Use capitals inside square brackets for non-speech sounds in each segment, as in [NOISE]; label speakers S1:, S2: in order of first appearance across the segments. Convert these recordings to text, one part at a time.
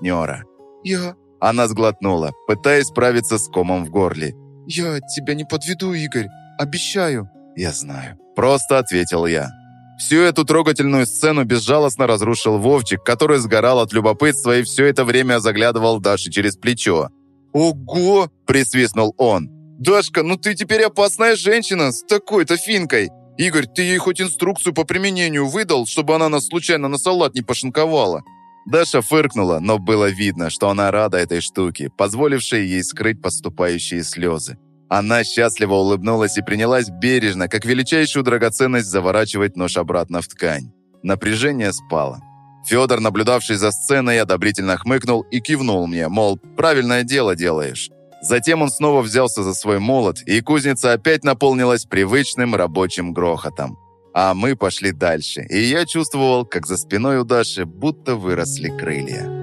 S1: партнера.
S2: «Я...
S1: Она сглотнула, пытаясь справиться с комом в горле.
S2: я тебя не подведу, Игорь. Обещаю».
S1: «Я знаю». Просто ответил я. Всю эту трогательную сцену безжалостно разрушил Вовчик, который сгорал от любопытства и все это время заглядывал Даше через плечо.
S2: «Ого!»
S1: – присвистнул он.
S2: «Дашка, ну ты теперь опасная женщина с такой-то финкой. Игорь, ты ей хоть инструкцию по применению выдал, чтобы она нас случайно на салат не пошинковала?»
S1: Даша фыркнула, но было видно, что она рада этой штуке, позволившей ей скрыть подступающие слезы. Она счастливо улыбнулась и принялась бережно, как величайшую драгоценность, заворачивать нож обратно в ткань. Напряжение спало. Федор, наблюдавший за сценой, одобрительно хмыкнул и кивнул мне, мол, правильное дело делаешь. Затем он снова взялся за свой молот, и кузница опять наполнилась привычным рабочим грохотом. А мы пошли дальше, и я чувствовал, как за спиной у Даши будто выросли крылья.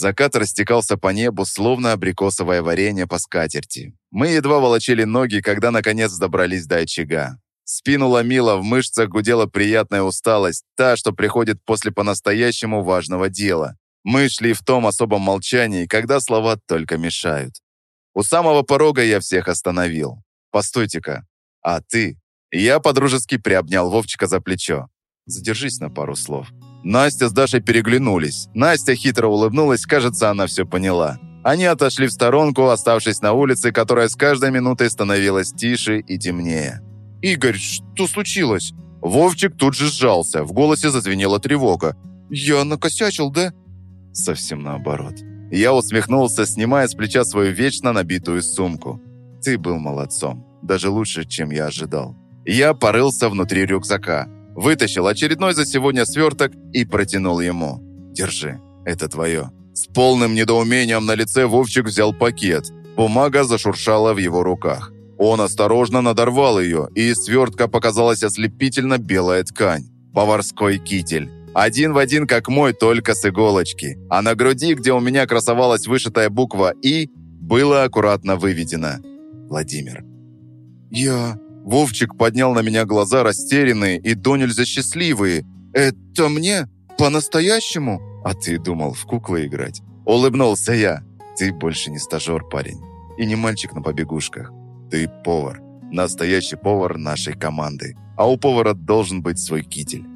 S1: Закат растекался по небу, словно абрикосовое варенье по скатерти. Мы едва волочили ноги, когда наконец добрались до очага. Спину ломило, в мышцах гудела приятная усталость, та, что приходит после по-настоящему важного дела. Мы шли в том особом молчании, когда слова только мешают. У самого порога я всех остановил. «Постойте-ка, а ты?» Я подружески приобнял Вовчика за плечо. «Задержись на пару слов». Настя с Дашей переглянулись. Настя хитро улыбнулась, кажется, она все поняла. Они отошли в сторонку, оставшись на улице, которая с каждой минутой становилась тише и темнее.
S2: «Игорь, что случилось?»
S1: Вовчик тут же сжался, в голосе зазвенела тревога.
S2: «Я накосячил, да?»
S1: Совсем наоборот. Я усмехнулся, снимая с плеча свою вечно набитую сумку. «Ты был молодцом, даже лучше, чем я ожидал». Я порылся внутри рюкзака. Вытащил очередной за сегодня сверток и протянул ему. «Держи, это твое». С полным недоумением на лице Вовчик взял пакет. Бумага зашуршала в его руках. Он осторожно надорвал ее, и из свертка показалась ослепительно белая ткань. Поварской китель. Один в один, как мой, только с иголочки. А на груди, где у меня красовалась вышитая буква «И», было аккуратно выведено «Владимир».
S2: «Я...
S1: Вовчик поднял на меня глаза растерянные и до нельзя счастливые.
S2: «Это мне? По-настоящему?»
S1: «А ты думал в куклы играть?» Улыбнулся я. «Ты больше не стажер, парень. И не мальчик на побегушках. Ты повар. Настоящий повар нашей команды. А у повара должен быть свой китель».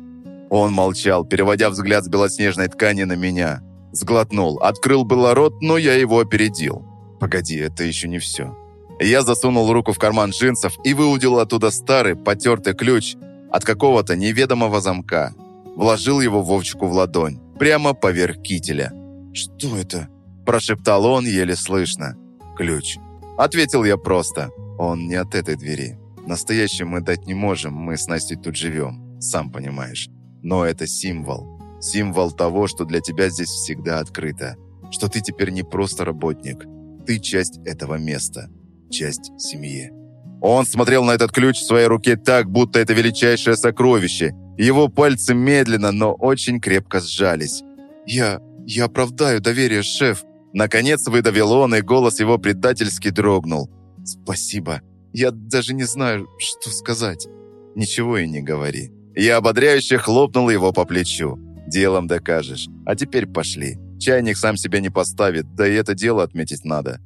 S1: Он молчал, переводя взгляд с белоснежной ткани на меня. Сглотнул, открыл было рот, но я его опередил. «Погоди, это еще не все. Я засунул руку в карман джинсов и выудил оттуда старый, потертый ключ от какого-то неведомого замка. Вложил его Вовчику в ладонь, прямо поверх кителя.
S2: «Что это?»
S1: – прошептал он еле слышно. «Ключ». Ответил я просто. «Он не от этой двери. Настоящий мы дать не можем, мы с Настей тут живем, сам понимаешь. Но это символ. Символ того, что для тебя здесь всегда открыто. Что ты теперь не просто работник. Ты часть этого места часть семьи. Он смотрел на этот ключ в своей руке так, будто это величайшее сокровище. Его пальцы медленно, но очень крепко сжались.
S2: «Я... я оправдаю доверие, шеф!»
S1: Наконец выдавил он, и голос его предательски дрогнул.
S2: «Спасибо. Я даже не знаю, что сказать».
S1: «Ничего и не говори». Я ободряюще хлопнул его по плечу. «Делом докажешь. А теперь пошли. Чайник сам себя не поставит, да и это дело отметить надо».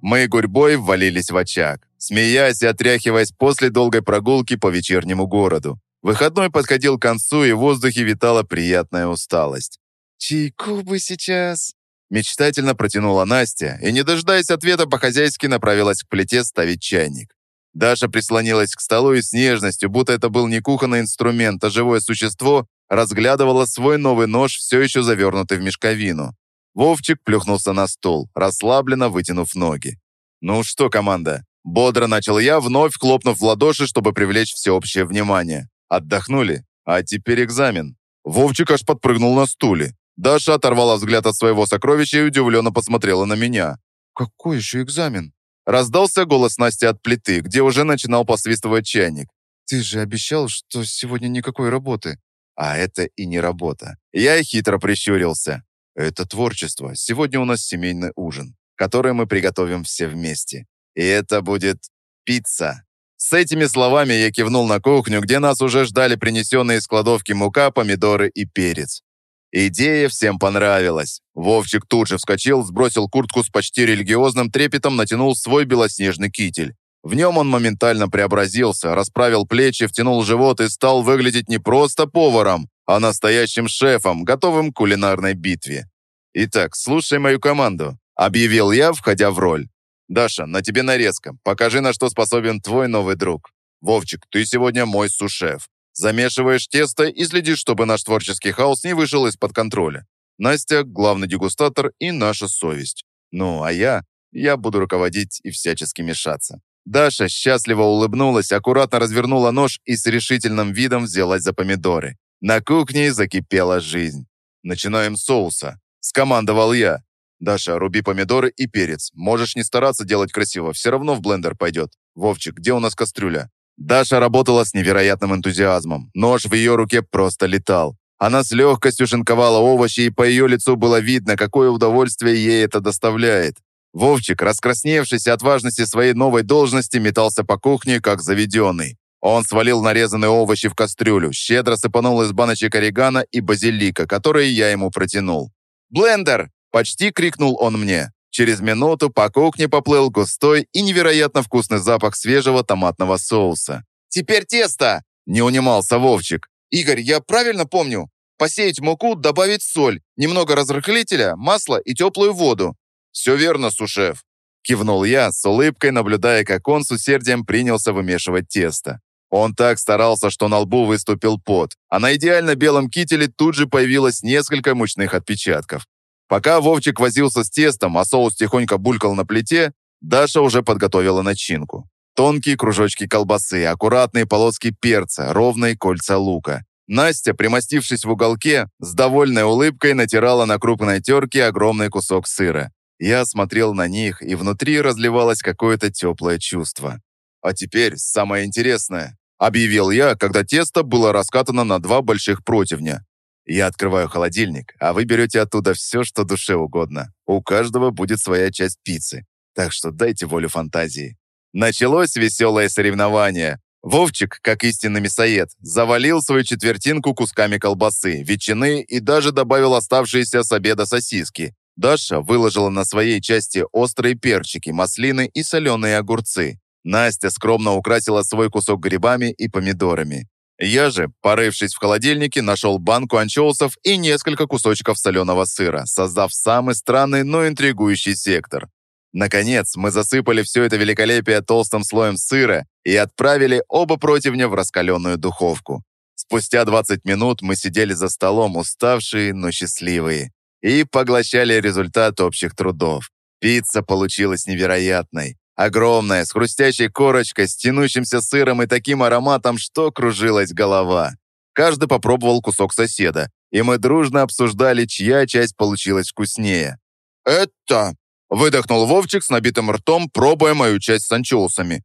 S1: Мы гурьбой ввалились в очаг, смеясь и отряхиваясь после долгой прогулки по вечернему городу. Выходной подходил к концу, и в воздухе витала приятная усталость.
S2: «Чайку бы сейчас!»
S1: Мечтательно протянула Настя и, не дожидаясь ответа, по-хозяйски направилась к плите ставить чайник. Даша прислонилась к столу и с нежностью, будто это был не кухонный инструмент, а живое существо, разглядывала свой новый нож, все еще завернутый в мешковину. Вовчик плюхнулся на стул, расслабленно вытянув ноги. «Ну что, команда?» Бодро начал я, вновь хлопнув в ладоши, чтобы привлечь всеобщее внимание. «Отдохнули? А теперь экзамен». Вовчик аж подпрыгнул на стуле. Даша оторвала взгляд от своего сокровища и удивленно посмотрела на меня.
S2: «Какой еще экзамен?»
S1: Раздался голос Насти от плиты, где уже начинал посвистывать чайник. «Ты же обещал, что сегодня никакой работы». А это и не работа. Я хитро прищурился. Это творчество. Сегодня у нас семейный ужин, который мы приготовим все вместе. И это будет пицца. С этими словами я кивнул на кухню, где нас уже ждали принесенные из кладовки мука, помидоры и перец. Идея всем понравилась. Вовчик тут же вскочил, сбросил куртку с почти религиозным трепетом, натянул свой белоснежный китель. В нем он моментально преобразился, расправил плечи, втянул живот и стал выглядеть не просто поваром, а настоящим шефом, готовым к кулинарной битве. «Итак, слушай мою команду», — объявил я, входя в роль. «Даша, на тебе нарезка. Покажи, на что способен твой новый друг. Вовчик, ты сегодня мой сушеф. Замешиваешь тесто и следишь, чтобы наш творческий хаос не вышел из-под контроля. Настя – главный дегустатор и наша совесть. Ну, а я? Я буду руководить и всячески мешаться. Даша счастливо улыбнулась, аккуратно развернула нож и с решительным видом взялась за помидоры. На кухне закипела жизнь. «Начинаем с соуса», – скомандовал я. «Даша, руби помидоры и перец. Можешь не стараться делать красиво, все равно в блендер пойдет. Вовчик, где у нас кастрюля?» Даша работала с невероятным энтузиазмом. Нож в ее руке просто летал. Она с легкостью шинковала овощи, и по ее лицу было видно, какое удовольствие ей это доставляет. Вовчик, раскрасневшийся от важности своей новой должности, метался по кухне, как заведенный. Он свалил нарезанные овощи в кастрюлю, щедро сыпанул из баночек орегано и базилика, которые я ему протянул. «Блендер!» – почти крикнул он мне. Через минуту по кухне поплыл густой и невероятно вкусный запах свежего томатного соуса. «Теперь тесто!» – не унимался Вовчик. «Игорь, я правильно помню? Посеять муку, добавить соль, немного разрыхлителя, масло и теплую воду». «Все верно, сушеф!» – кивнул я, с улыбкой наблюдая, как он с усердием принялся вымешивать тесто. Он так старался, что на лбу выступил пот, а на идеально белом кителе тут же появилось несколько мучных отпечатков. Пока Вовчик возился с тестом, а соус тихонько булькал на плите, Даша уже подготовила начинку. Тонкие кружочки колбасы, аккуратные полоски перца, ровные кольца лука. Настя, примостившись в уголке, с довольной улыбкой натирала на крупной терке огромный кусок сыра. Я смотрел на них, и внутри разливалось какое-то теплое чувство. «А теперь самое интересное», — объявил я, когда тесто было раскатано на два больших противня. Я открываю холодильник, а вы берете оттуда все, что душе угодно. У каждого будет своя часть пиццы. Так что дайте волю фантазии. Началось веселое соревнование. Вовчик, как истинный мясоед, завалил свою четвертинку кусками колбасы, ветчины и даже добавил оставшиеся с обеда сосиски. Даша выложила на своей части острые перчики, маслины и соленые огурцы. Настя скромно украсила свой кусок грибами и помидорами. Я же, порывшись в холодильнике, нашел банку анчоусов и несколько кусочков соленого сыра, создав самый странный, но интригующий сектор. Наконец, мы засыпали все это великолепие толстым слоем сыра и отправили оба противня в раскаленную духовку. Спустя 20 минут мы сидели за столом, уставшие, но счастливые, и поглощали результат общих трудов. Пицца получилась невероятной. Огромная, с хрустящей корочкой, с тянущимся сыром и таким ароматом, что кружилась голова. Каждый попробовал кусок соседа, и мы дружно обсуждали, чья часть получилась вкуснее. «Это...» — выдохнул Вовчик с набитым ртом, пробуя мою часть с анчоусами.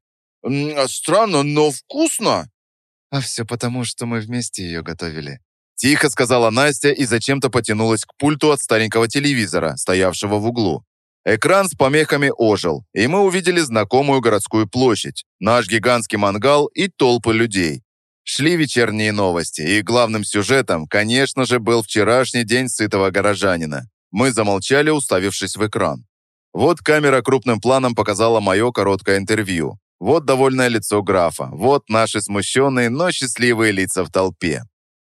S1: «Странно, но вкусно!» «А все потому, что мы вместе ее готовили», Тихо сказала Настя и зачем-то потянулась к пульту от старенького телевизора, стоявшего в углу. Экран с помехами ожил, и мы увидели знакомую городскую площадь, наш гигантский мангал и толпы людей. Шли вечерние новости, и главным сюжетом, конечно же, был вчерашний день сытого горожанина. Мы замолчали, уставившись в экран. Вот камера крупным планом показала мое короткое интервью. Вот довольное лицо графа. Вот наши смущенные, но счастливые лица в толпе.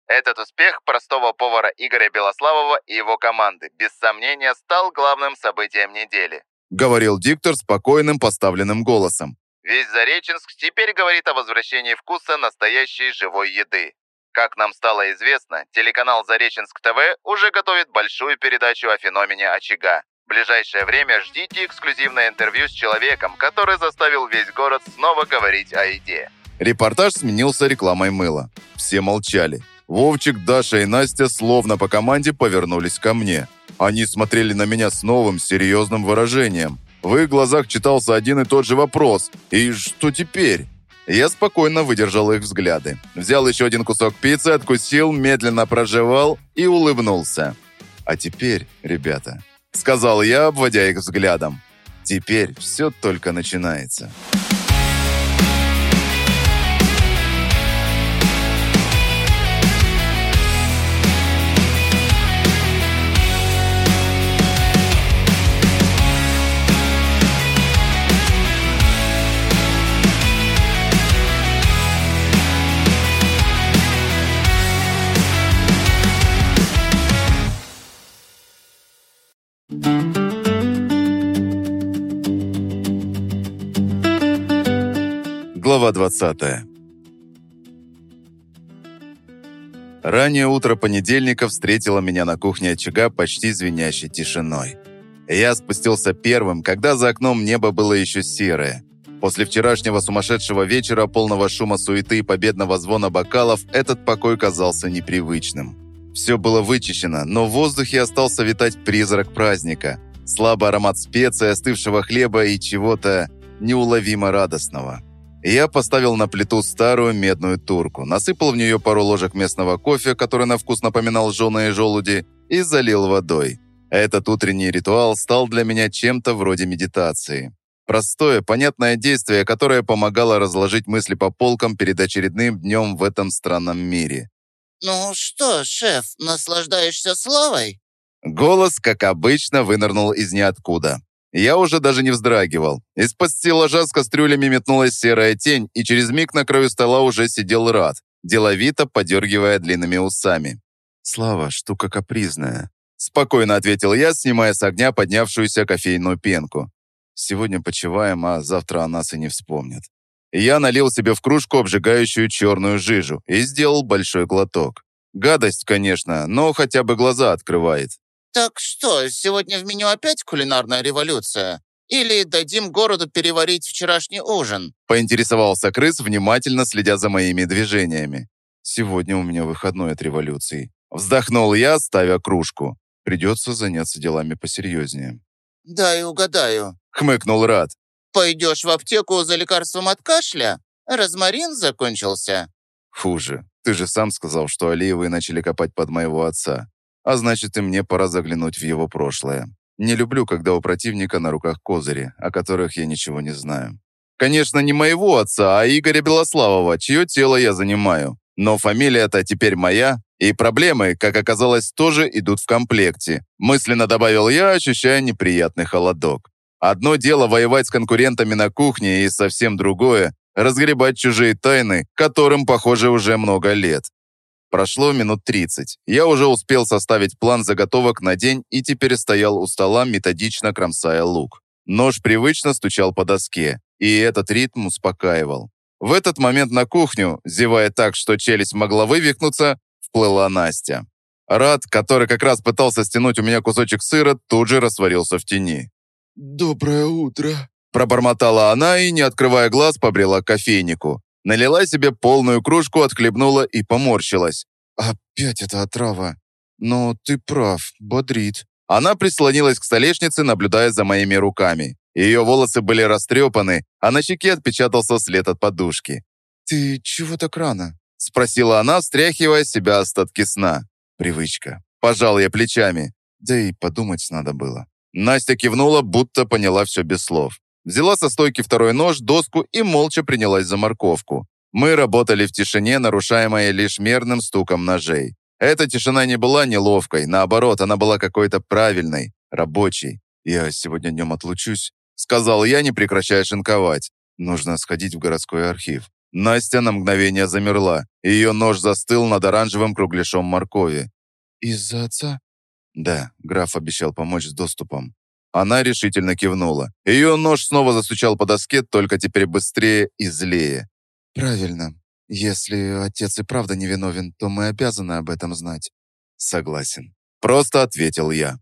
S1: Этот успех простого повара Игоря Белославова и его команды, без сомнения, стал главным событием недели. Говорил диктор спокойным поставленным голосом. Весь Зареченск теперь говорит о возвращении вкуса настоящей живой еды. Как нам стало известно, телеканал Зареченск ТВ уже готовит большую передачу о феномене очага. В ближайшее время ждите эксклюзивное интервью с человеком, который заставил весь город снова говорить о еде. Репортаж сменился рекламой мыла. Все молчали. Вовчик, Даша и Настя словно по команде повернулись ко мне. Они смотрели на меня с новым серьезным выражением. В их глазах читался один и тот же вопрос. «И что теперь?» Я спокойно выдержал их взгляды. Взял еще один кусок пиццы, откусил, медленно прожевал и улыбнулся. «А теперь, ребята», — сказал я, обводя их взглядом, «теперь все только начинается». Глава 20 Раннее утро понедельника встретило меня на кухне очага почти звенящей тишиной. Я спустился первым, когда за окном небо было еще серое. После вчерашнего сумасшедшего вечера, полного шума суеты и победного звона бокалов, этот покой казался непривычным. Все было вычищено, но в воздухе остался витать призрак праздника. Слабый аромат специй, остывшего хлеба и чего-то неуловимо радостного. Я поставил на плиту старую медную турку, насыпал в нее пару ложек местного кофе, который на вкус напоминал жженые желуди, и залил водой. Этот утренний ритуал стал для меня чем-то вроде медитации. Простое, понятное действие, которое помогало разложить мысли по полкам перед очередным днем в этом странном мире.
S3: «Ну что, шеф, наслаждаешься славой?»
S1: Голос, как обычно, вынырнул из ниоткуда. Я уже даже не вздрагивал. Из-под стеллажа с кастрюлями метнулась серая тень, и через миг на краю стола уже сидел Рад, деловито подергивая длинными усами. «Слава, штука капризная», — спокойно ответил я, снимая с огня поднявшуюся кофейную пенку. «Сегодня почиваем, а завтра о нас и не вспомнят». Я налил себе в кружку обжигающую черную жижу и сделал большой глоток. Гадость, конечно, но хотя бы глаза открывает.
S3: «Так что, сегодня в меню опять кулинарная революция? Или дадим городу переварить вчерашний ужин?»
S1: Поинтересовался крыс, внимательно следя за моими движениями. «Сегодня у меня выходной от революции». Вздохнул я, ставя кружку. Придется заняться делами посерьезнее.
S3: «Дай угадаю», —
S1: хмыкнул Рад.
S3: «Пойдешь в аптеку за лекарством от кашля? Розмарин закончился?»
S1: «Хуже. Ты же сам сказал, что Алиевы начали копать под моего отца. А значит, и мне пора заглянуть в его прошлое. Не люблю, когда у противника на руках козыри, о которых я ничего не знаю. Конечно, не моего отца, а Игоря Белославова, чье тело я занимаю. Но фамилия-то теперь моя, и проблемы, как оказалось, тоже идут в комплекте. Мысленно добавил я, ощущая неприятный холодок. Одно дело воевать с конкурентами на кухне, и совсем другое – разгребать чужие тайны, которым, похоже, уже много лет. Прошло минут 30. Я уже успел составить план заготовок на день и теперь стоял у стола, методично кромсая лук. Нож привычно стучал по доске, и этот ритм успокаивал. В этот момент на кухню, зевая так, что челюсть могла вывихнуться, вплыла Настя. Рад, который как раз пытался стянуть у меня кусочек сыра, тут же растворился в тени.
S2: «Доброе утро», –
S1: пробормотала она и, не открывая глаз, побрела к кофейнику. Налила себе полную кружку, отхлебнула и поморщилась.
S2: «Опять эта отрава. Но ты прав, бодрит».
S1: Она прислонилась к столешнице, наблюдая за моими руками. Ее волосы были растрепаны, а на щеке отпечатался след от подушки.
S2: «Ты чего так рано?»
S1: Спросила она, встряхивая себя остатки сна. Привычка. Пожал я плечами. Да и подумать надо было. Настя кивнула, будто поняла все без слов. Взяла со стойки второй нож, доску и молча принялась за морковку. Мы работали в тишине, нарушаемой лишь мерным стуком ножей. Эта тишина не была неловкой, наоборот, она была какой-то правильной, рабочей. «Я сегодня днем отлучусь», — сказал я, не прекращая шинковать. «Нужно сходить в городской архив». Настя на мгновение замерла. Ее нож застыл над оранжевым кругляшом моркови.
S2: «Из-за отца?»
S1: «Да, граф обещал помочь с доступом». Она решительно кивнула. Ее нож снова застучал по доске, только теперь быстрее и злее.
S2: «Правильно. Если отец и правда невиновен, то мы обязаны об этом знать».
S1: «Согласен». Просто ответил я.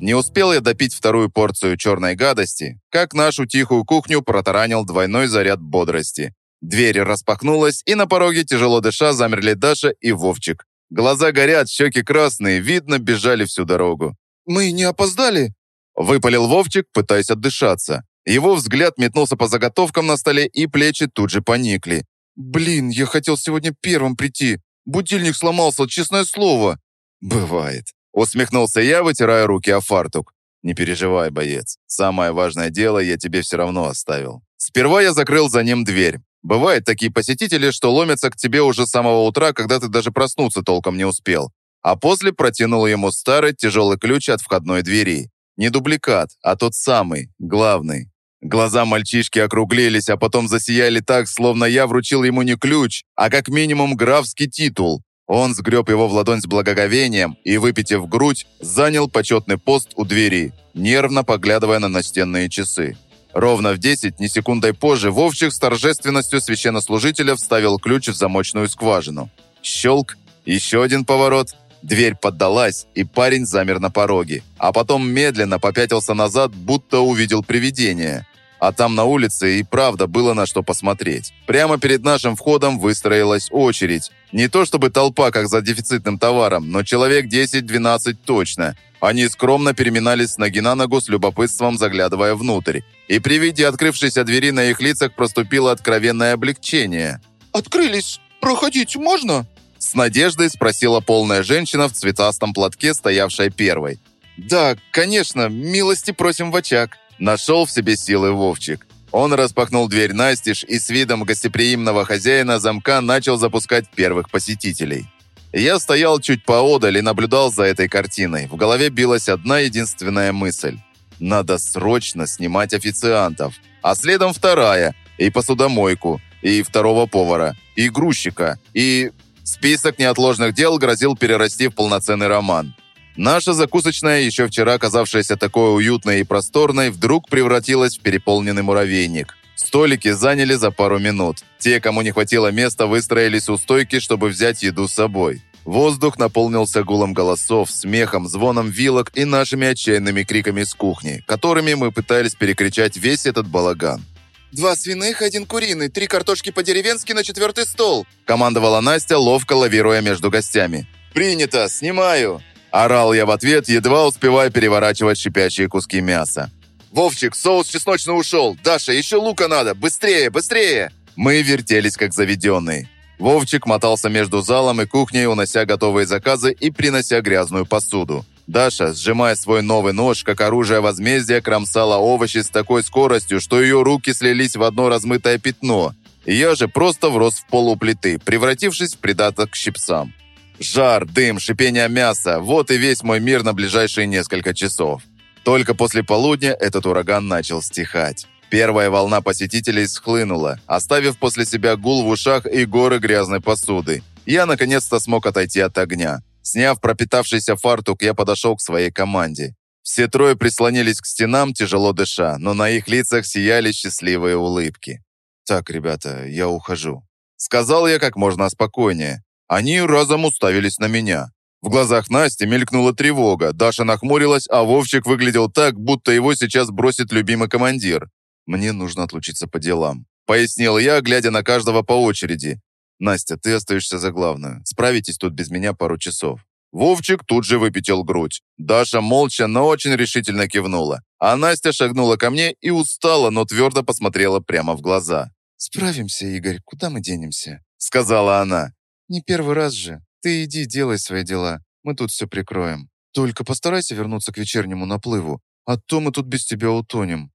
S1: Не успел я допить вторую порцию черной гадости, как нашу тихую кухню протаранил двойной заряд бодрости. Дверь распахнулась, и на пороге, тяжело дыша, замерли Даша и Вовчик. Глаза горят, щеки красные, видно, бежали всю дорогу.
S2: «Мы не опоздали?»
S1: Выпалил Вовчик, пытаясь отдышаться. Его взгляд метнулся по заготовкам на столе, и плечи тут же поникли.
S2: «Блин, я хотел сегодня первым прийти. Будильник сломался, честное слово».
S1: «Бывает». Усмехнулся я, вытирая руки о фартук. «Не переживай, боец. Самое важное дело я тебе все равно оставил». Сперва я закрыл за ним дверь. Бывают такие посетители, что ломятся к тебе уже с самого утра, когда ты даже проснуться толком не успел. А после протянул ему старый тяжелый ключ от входной двери. Не дубликат, а тот самый, главный. Глаза мальчишки округлились, а потом засияли так, словно я вручил ему не ключ, а как минимум графский титул. Он сгреб его в ладонь с благоговением и, выпитив грудь, занял почетный пост у двери, нервно поглядывая на настенные часы. Ровно в 10, не секундой позже, Вовчик с торжественностью священнослужителя вставил ключ в замочную скважину. Щелк, еще один поворот, дверь поддалась, и парень замер на пороге, а потом медленно попятился назад, будто увидел привидение. А там на улице и правда было на что посмотреть. Прямо перед нашим входом выстроилась очередь. Не то чтобы толпа, как за дефицитным товаром, но человек 10-12 точно. Они скромно переминались с ноги на ногу с любопытством, заглядывая внутрь. И при виде открывшейся двери на их лицах проступило откровенное облегчение.
S2: «Открылись! Проходить можно?»
S1: С надеждой спросила полная женщина в цветастом платке, стоявшая первой. «Да, конечно, милости просим в очаг», Нашел в себе силы Вовчик. Он распахнул дверь настежь и с видом гостеприимного хозяина замка начал запускать первых посетителей. Я стоял чуть поодаль и наблюдал за этой картиной. В голове билась одна единственная мысль. Надо срочно снимать официантов. А следом вторая. И посудомойку, и второго повара, и грузчика, и... Список неотложных дел грозил перерасти в полноценный роман. Наша закусочная, еще вчера казавшаяся такой уютной и просторной, вдруг превратилась в переполненный муравейник. Столики заняли за пару минут. Те, кому не хватило места, выстроились у стойки, чтобы взять еду с собой. Воздух наполнился гулом голосов, смехом, звоном вилок и нашими отчаянными криками с кухни, которыми мы пытались перекричать весь этот балаган.
S2: «Два свиных, один куриный, три картошки по-деревенски на четвертый стол!»
S1: командовала Настя, ловко лавируя между гостями. «Принято! Снимаю!» Орал я в ответ, едва успевая переворачивать шипящие куски мяса. «Вовчик, соус чесночный ушел! Даша, еще лука надо! Быстрее, быстрее!» Мы вертелись, как заведенные. Вовчик мотался между залом и кухней, унося готовые заказы и принося грязную посуду. Даша, сжимая свой новый нож, как оружие возмездия, кромсала овощи с такой скоростью, что ее руки слились в одно размытое пятно. Я же просто врос в полуплиты, превратившись в придаток к щипцам. Жар, дым, шипение мяса – вот и весь мой мир на ближайшие несколько часов. Только после полудня этот ураган начал стихать. Первая волна посетителей схлынула, оставив после себя гул в ушах и горы грязной посуды. Я наконец-то смог отойти от огня. Сняв пропитавшийся фартук, я подошел к своей команде. Все трое прислонились к стенам, тяжело дыша, но на их лицах сияли счастливые улыбки. «Так, ребята, я ухожу», — сказал я как можно спокойнее. Они разом уставились на меня. В глазах Насти мелькнула тревога, Даша нахмурилась, а Вовчик выглядел так, будто его сейчас бросит любимый командир. «Мне нужно отлучиться по делам», — пояснил я, глядя на каждого по очереди. «Настя, ты остаешься за главную. Справитесь тут без меня пару часов». Вовчик тут же выпятил грудь. Даша молча, но очень решительно кивнула. А Настя шагнула ко мне и устала, но твердо посмотрела прямо в глаза. «Справимся, Игорь, куда мы денемся?» — сказала она. Не первый раз же. Ты иди, делай свои дела. Мы тут все прикроем. Только постарайся вернуться к вечернему наплыву, а то мы тут без тебя утонем».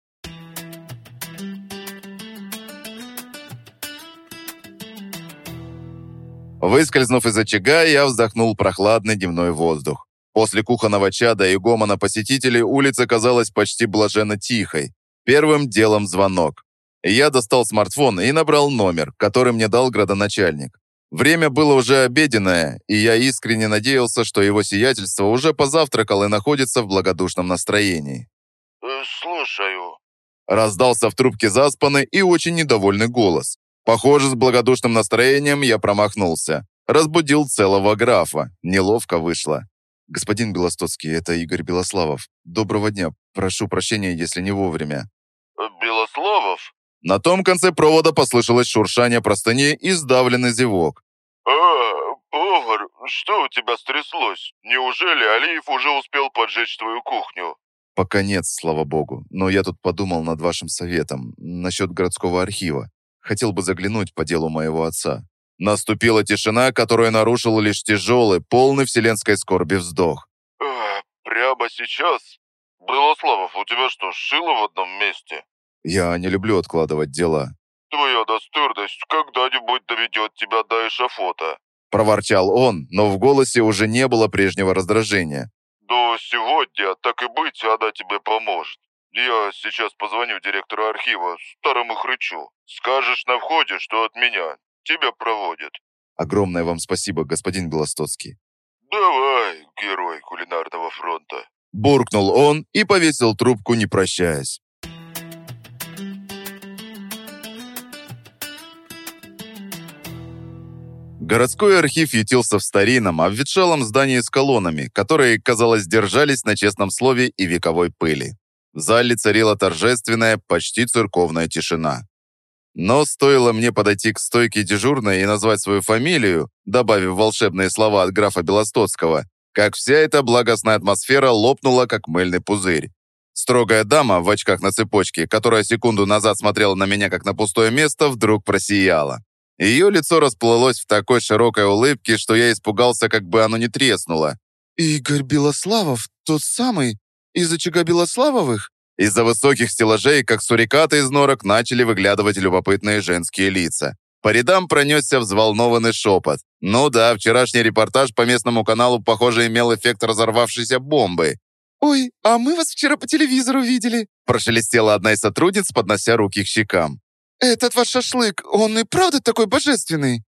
S1: Выскользнув из очага, я вздохнул прохладный дневной воздух. После кухонного чада и гомона посетителей улица казалась почти блаженно тихой. Первым делом звонок. Я достал смартфон и набрал номер, который мне дал градоначальник. Время было уже обеденное, и я искренне надеялся, что его сиятельство уже позавтракал и находится в благодушном настроении.
S4: Э, «Слушаю», —
S1: раздался в трубке заспанный и очень недовольный голос. Похоже, с благодушным настроением я промахнулся. Разбудил целого графа. Неловко вышло. «Господин Белостоцкий, это Игорь Белославов. Доброго дня. Прошу прощения, если не вовремя».
S4: Э, «Белославов?»
S1: На том конце провода послышалось шуршание простыни и сдавленный зевок.
S4: «А, повар, что у тебя стряслось? Неужели Алиев уже успел поджечь твою кухню?»
S1: Пока нет, слава богу. Но я тут подумал над вашим советом насчет городского архива. Хотел бы заглянуть по делу моего отца. Наступила тишина, которую нарушил лишь тяжелый, полный вселенской скорби вздох.
S4: Э, прямо сейчас? Белославов, у тебя что, шило в одном месте?
S1: Я не люблю откладывать дела.
S4: Твоя достырность когда-нибудь доведет тебя до эшафота.
S1: Проворчал он, но в голосе уже не было прежнего раздражения.
S4: До сегодня, так и быть, она тебе поможет. Я сейчас позвоню директору архива, старому хрычу. Скажешь на входе, что от меня. Тебя проводят.
S1: Огромное вам спасибо, господин Белостоцкий.
S4: Давай, герой кулинарного фронта.
S1: Буркнул он и повесил трубку, не прощаясь. Городской архив ютился в старинном, обветшалом здании с колоннами, которые, казалось, держались на честном слове и вековой пыли. В зале царила торжественная, почти церковная тишина. Но стоило мне подойти к стойке дежурной и назвать свою фамилию, добавив волшебные слова от графа Белостоцкого, как вся эта благостная атмосфера лопнула, как мыльный пузырь. Строгая дама в очках на цепочке, которая секунду назад смотрела на меня как на пустое место, вдруг просияла. Ее лицо расплылось в такой широкой улыбке, что я испугался, как бы оно не треснуло.
S2: «Игорь Белославов, тот самый, из очага Белославовых?»
S1: Из-за высоких стеллажей, как сурикаты из норок, начали выглядывать любопытные женские лица. По рядам пронесся взволнованный шепот. Ну да, вчерашний репортаж по местному каналу, похоже, имел эффект разорвавшейся бомбы.
S2: «Ой, а мы вас вчера по телевизору видели»,
S1: прошелестела одна из сотрудниц, поднося руки к щекам.
S2: «Этот ваш шашлык, он и правда такой божественный?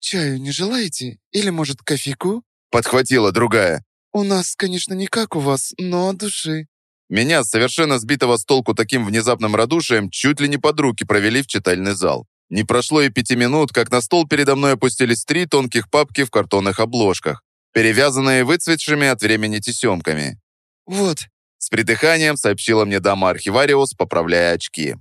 S2: Чаю не желаете? Или, может, кофейку?»
S1: Подхватила другая.
S2: «У нас, конечно, не как у вас, но от души».
S1: Меня, совершенно сбитого с толку таким внезапным радушием, чуть ли не под руки провели в читальный зал. Не прошло и пяти минут, как на стол передо мной опустились три тонких папки в картонных обложках, перевязанные выцветшими от времени тесемками.
S2: «Вот», —
S1: с придыханием сообщила мне дама-архивариус, поправляя очки.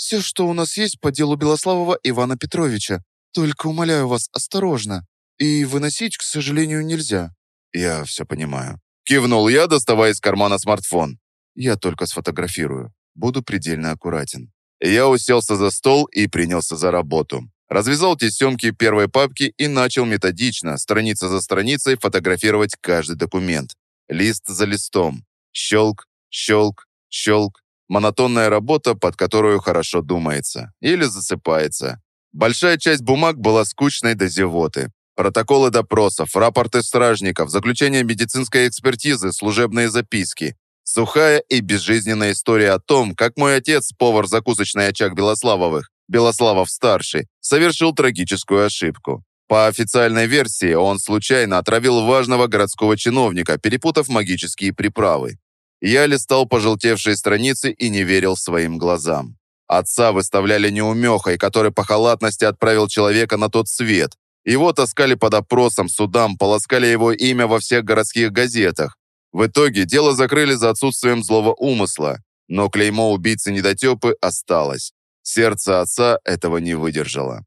S2: «Все, что у нас есть по делу Белославова Ивана Петровича. Только, умоляю вас, осторожно. И выносить, к сожалению, нельзя».
S1: «Я все понимаю». Кивнул я, доставая из кармана смартфон. Я только сфотографирую. Буду предельно аккуратен. Я уселся за стол и принялся за работу. Развязал тесемки первой папки и начал методично, страница за страницей, фотографировать каждый документ. Лист за листом. Щелк, щелк, щелк. Монотонная работа, под которую хорошо думается. Или засыпается. Большая часть бумаг была скучной до зевоты. Протоколы допросов, рапорты стражников, заключение медицинской экспертизы, служебные записки. Сухая и безжизненная история о том, как мой отец, повар закусочной очаг Белославовых, Белославов-старший, совершил трагическую ошибку. По официальной версии, он случайно отравил важного городского чиновника, перепутав магические приправы. Я листал пожелтевшие страницы и не верил своим глазам. Отца выставляли неумехой, который по халатности отправил человека на тот свет. Его таскали под опросом, судам, полоскали его имя во всех городских газетах. В итоге дело закрыли за отсутствием злого умысла, но клеймо убийцы-недотепы осталось. Сердце отца этого не выдержало.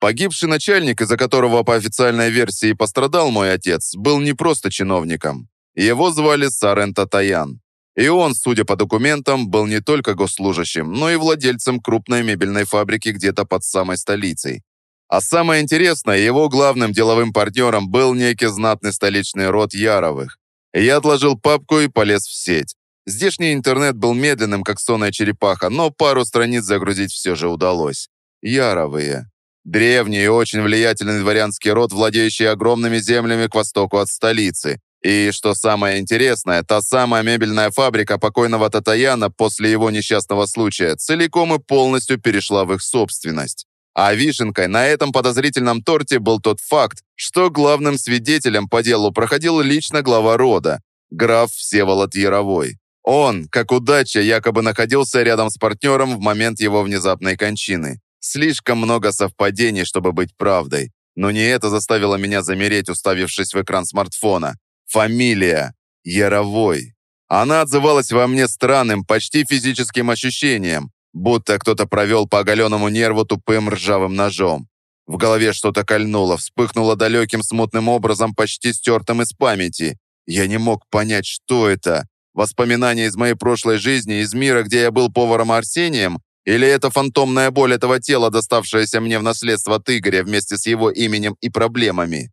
S1: Погибший начальник, из-за которого по официальной версии пострадал мой отец, был не просто чиновником. Его звали Сарен Татаян. И он, судя по документам, был не только госслужащим, но и владельцем крупной мебельной фабрики где-то под самой столицей. А самое интересное, его главным деловым партнером был некий знатный столичный род Яровых. Я отложил папку и полез в сеть. Здешний интернет был медленным, как сонная черепаха, но пару страниц загрузить все же удалось. Яровые. Древний и очень влиятельный дворянский род, владеющий огромными землями к востоку от столицы. И, что самое интересное, та самая мебельная фабрика покойного Татаяна после его несчастного случая целиком и полностью перешла в их собственность. А вишенкой на этом подозрительном торте был тот факт, что главным свидетелем по делу проходил лично глава рода, граф Всеволод Яровой. Он, как удача, якобы находился рядом с партнером в момент его внезапной кончины. Слишком много совпадений, чтобы быть правдой. Но не это заставило меня замереть, уставившись в экран смартфона. Фамилия. Яровой. Она отзывалась во мне странным, почти физическим ощущением, будто кто-то провел по оголенному нерву тупым ржавым ножом. В голове что-то кольнуло, вспыхнуло далеким смутным образом, почти стертым из памяти. Я не мог понять, что это, Воспоминания из моей прошлой жизни, из мира, где я был поваром Арсением? Или это фантомная боль этого тела, доставшаяся мне в наследство от Игоря вместе с его именем и проблемами?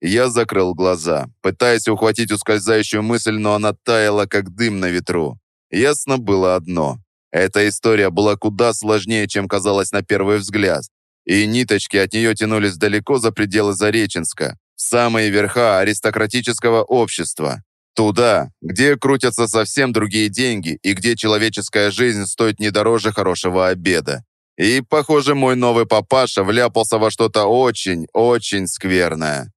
S1: Я закрыл глаза, пытаясь ухватить ускользающую мысль, но она таяла, как дым на ветру. Ясно было одно. Эта история была куда сложнее, чем казалось на первый взгляд. И ниточки от нее тянулись далеко за пределы Зареченска, в самые верха аристократического общества. Туда, где крутятся совсем другие деньги и где человеческая жизнь стоит не дороже хорошего обеда. И, похоже, мой новый папаша вляпался во что-то очень, очень скверное.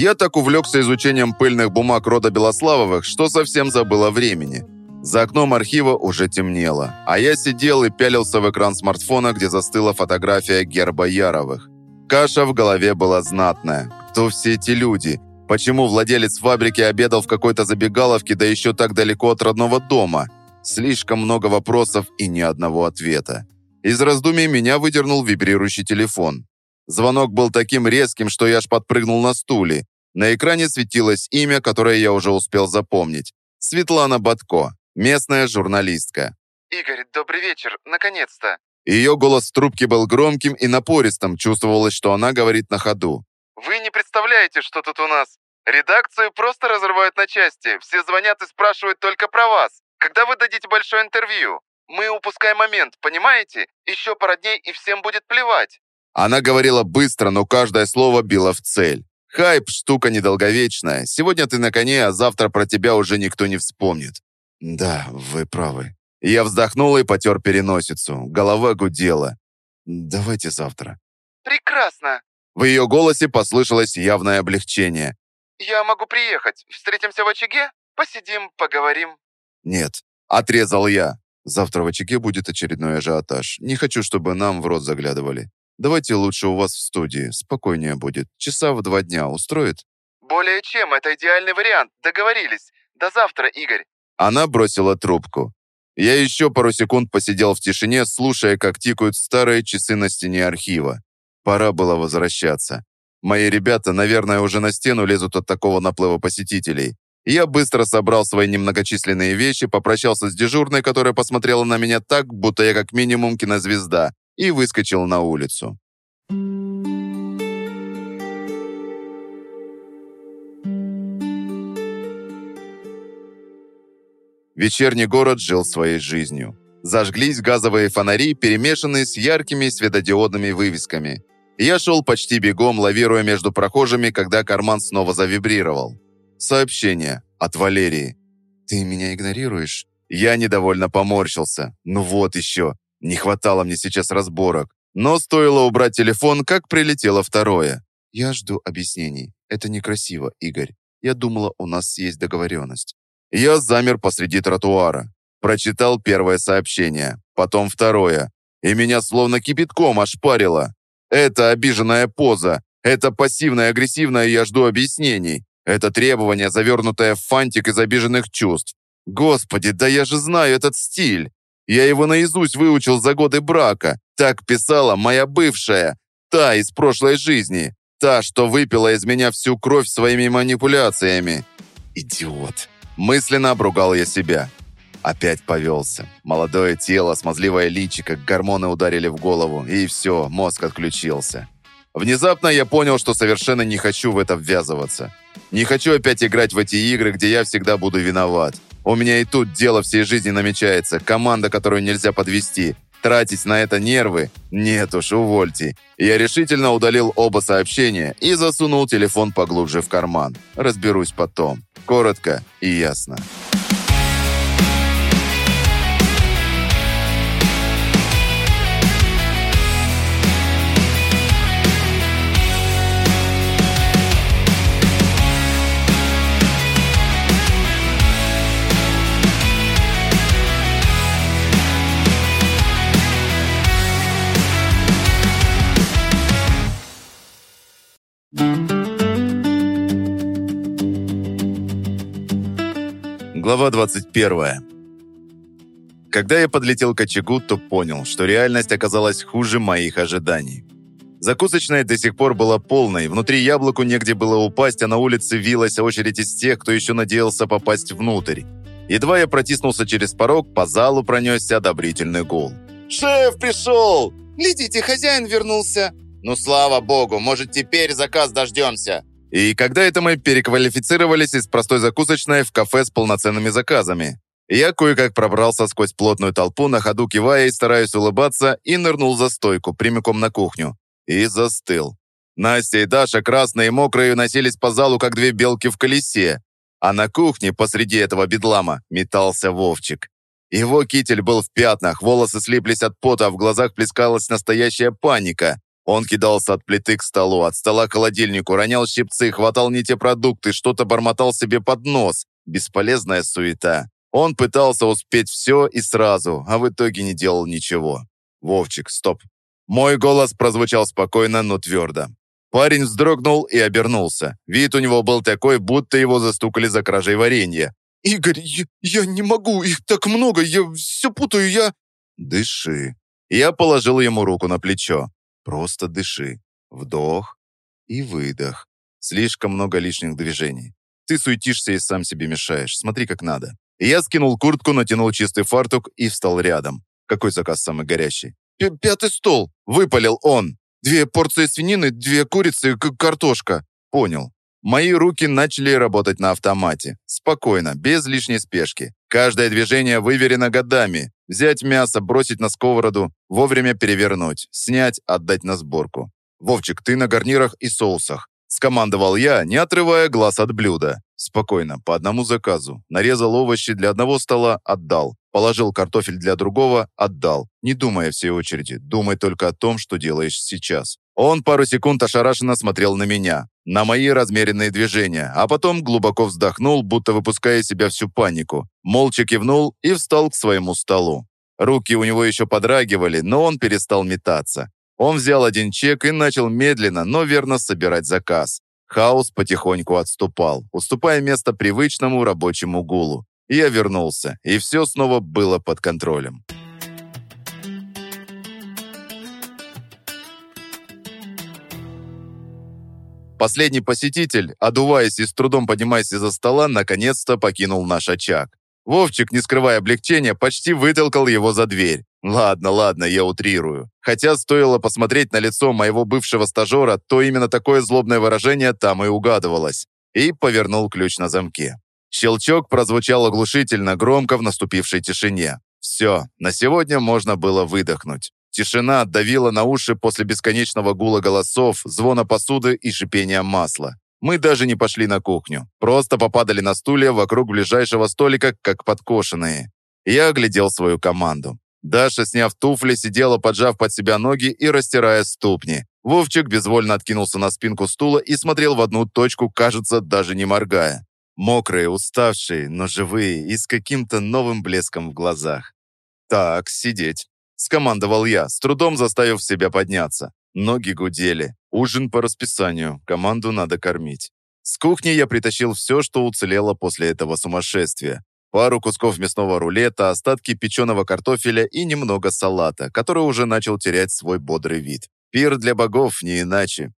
S1: Я так увлекся изучением пыльных бумаг рода Белославовых, что совсем забыл о времени. За окном архива уже темнело, а я сидел и пялился в экран смартфона, где застыла фотография герба Яровых. Каша в голове была знатная. Кто все эти люди? Почему владелец фабрики обедал в какой-то забегаловке, да еще так далеко от родного дома? Слишком много вопросов и ни одного ответа. Из раздумий меня выдернул вибрирующий телефон. Звонок был таким резким, что я аж подпрыгнул на стуле. На экране светилось имя, которое я уже успел запомнить. Светлана Батко. Местная журналистка.
S5: «Игорь, добрый вечер, наконец-то!»
S1: Ее голос в трубке был громким и напористым, чувствовалось, что она говорит на ходу.
S5: «Вы не представляете, что тут у нас. Редакцию просто разрывают на части. Все звонят и спрашивают только про вас. Когда вы дадите большое интервью? Мы упускаем момент, понимаете? Еще пара дней, и всем будет плевать».
S1: Она говорила быстро, но каждое слово било в цель. Хайп – штука недолговечная. Сегодня ты на коне, а завтра про тебя уже никто не вспомнит. «Да, вы правы». Я вздохнул и потер переносицу. Голова гудела. «Давайте завтра».
S5: «Прекрасно!»
S1: В ее голосе послышалось явное облегчение.
S5: «Я могу приехать. Встретимся в очаге? Посидим, поговорим».
S1: «Нет», — отрезал я. «Завтра в очаге будет очередной ажиотаж. Не хочу, чтобы нам в рот заглядывали. Давайте лучше у вас в студии. Спокойнее будет. Часа в два дня устроит?»
S5: «Более чем. Это идеальный вариант. Договорились. До завтра, Игорь».
S1: Она бросила трубку. Я еще пару секунд посидел в тишине, слушая, как тикают старые часы на стене архива. Пора было возвращаться. Мои ребята, наверное, уже на стену лезут от такого наплыва посетителей. Я быстро собрал свои немногочисленные вещи, попрощался с дежурной, которая посмотрела на меня так, будто я как минимум кинозвезда, и выскочил на улицу. Вечерний город жил своей жизнью. Зажглись газовые фонари, перемешанные с яркими светодиодными вывесками. Я шел почти бегом, лавируя между прохожими, когда карман снова завибрировал. Сообщение от Валерии. «Ты меня игнорируешь?» Я недовольно поморщился. «Ну вот еще. Не хватало мне сейчас разборок. Но стоило убрать телефон, как прилетело второе. Я жду объяснений. Это некрасиво, Игорь. Я думала, у нас есть договоренность. Я замер посреди тротуара. Прочитал первое сообщение, потом второе. И меня словно кипятком ошпарило. Это обиженная поза. Это пассивное-агрессивное «я жду объяснений». Это требование, завернутое в фантик из обиженных чувств. Господи, да я же знаю этот стиль. Я его наизусть выучил за годы брака. Так писала моя бывшая, та из прошлой жизни. Та, что выпила из меня всю кровь своими манипуляциями. Идиот. Мысленно обругал я себя. Опять повелся. Молодое тело, смазливое личико, гормоны ударили в голову, и все, мозг отключился. Внезапно я понял, что совершенно не хочу в это ввязываться. Не хочу опять играть в эти игры, где я всегда буду виноват. У меня и тут дело всей жизни намечается, команда, которую нельзя подвести. Тратить на это нервы? Нет уж, увольте. Я решительно удалил оба сообщения и засунул телефон поглубже в карман. Разберусь потом. Коротко и ясно. Глава 21. когда я подлетел к очагу, то понял, что реальность оказалась хуже моих ожиданий. Закусочная до сих пор была полной, внутри яблоку негде было упасть, а на улице вилась очередь из тех, кто еще надеялся попасть внутрь. Едва я протиснулся через порог, по залу пронесся одобрительный гул.
S2: «Шеф пришел!»
S3: Глядите, хозяин вернулся. Ну, слава богу, может, теперь заказ дождемся.
S1: И когда это мы переквалифицировались из простой закусочной в кафе с полноценными заказами? Я кое-как пробрался сквозь плотную толпу, на ходу кивая и стараясь улыбаться, и нырнул за стойку, прямиком на кухню. И застыл. Настя и Даша, красные и мокрые, носились по залу, как две белки в колесе. А на кухне, посреди этого бедлама, метался Вовчик. Его китель был в пятнах, волосы слиплись от пота, а в глазах плескалась настоящая паника. Он кидался от плиты к столу, от стола к холодильнику, ронял щипцы, хватал не те продукты, что-то бормотал себе под нос. Бесполезная суета. Он пытался успеть все и сразу, а в итоге не делал ничего. «Вовчик, стоп!» Мой голос прозвучал спокойно, но твердо. Парень вздрогнул и обернулся. Вид у него был такой, будто его застукали за кражей варенья.
S2: «Игорь, я, я не могу, их так много, я все путаю, я...»
S1: «Дыши». Я положил ему руку на плечо. «Просто дыши. Вдох и выдох. Слишком много лишних движений. Ты суетишься и сам себе мешаешь. Смотри, как надо». Я скинул куртку, натянул чистый фартук и встал рядом. Какой заказ самый горящий?
S2: «Пятый стол!» — выпалил он. «Две порции свинины, две курицы, картошка».
S1: Понял. Мои руки начали работать на автомате. Спокойно, без лишней спешки. Каждое движение выверено годами. Взять мясо, бросить на сковороду, вовремя перевернуть, снять, отдать на сборку. «Вовчик, ты на гарнирах и соусах», – скомандовал я, не отрывая глаз от блюда. Спокойно, по одному заказу. Нарезал овощи для одного стола, отдал. Положил картофель для другого, отдал. Не думая всей очереди, думай только о том, что делаешь сейчас. Он пару секунд ошарашенно смотрел на меня, на мои размеренные движения, а потом глубоко вздохнул, будто выпуская из себя всю панику. Молча кивнул и встал к своему столу. Руки у него еще подрагивали, но он перестал метаться. Он взял один чек и начал медленно, но верно собирать заказ. Хаос потихоньку отступал, уступая место привычному рабочему гулу. Я вернулся, и все снова было под контролем. Последний посетитель, одуваясь и с трудом поднимаясь из-за стола, наконец-то покинул наш очаг. Вовчик, не скрывая облегчения, почти вытолкал его за дверь. Ладно, ладно, я утрирую. Хотя стоило посмотреть на лицо моего бывшего стажера, то именно такое злобное выражение там и угадывалось. И повернул ключ на замке. Щелчок прозвучал оглушительно громко в наступившей тишине. Все, на сегодня можно было выдохнуть. Тишина давила на уши после бесконечного гула голосов, звона посуды и шипения масла. Мы даже не пошли на кухню. Просто попадали на стулья вокруг ближайшего столика, как подкошенные. Я оглядел свою команду. Даша, сняв туфли, сидела, поджав под себя ноги и растирая ступни. Вовчик безвольно откинулся на спинку стула и смотрел в одну точку, кажется, даже не моргая. Мокрые, уставшие, но живые и с каким-то новым блеском в глазах. «Так, сидеть», — скомандовал я, с трудом заставив себя подняться. Ноги гудели. Ужин по расписанию, команду надо кормить. С кухни я притащил все, что уцелело после этого сумасшествия пару кусков мясного рулета, остатки печеного картофеля и немного салата, который уже начал терять свой бодрый вид. Пир для богов не иначе.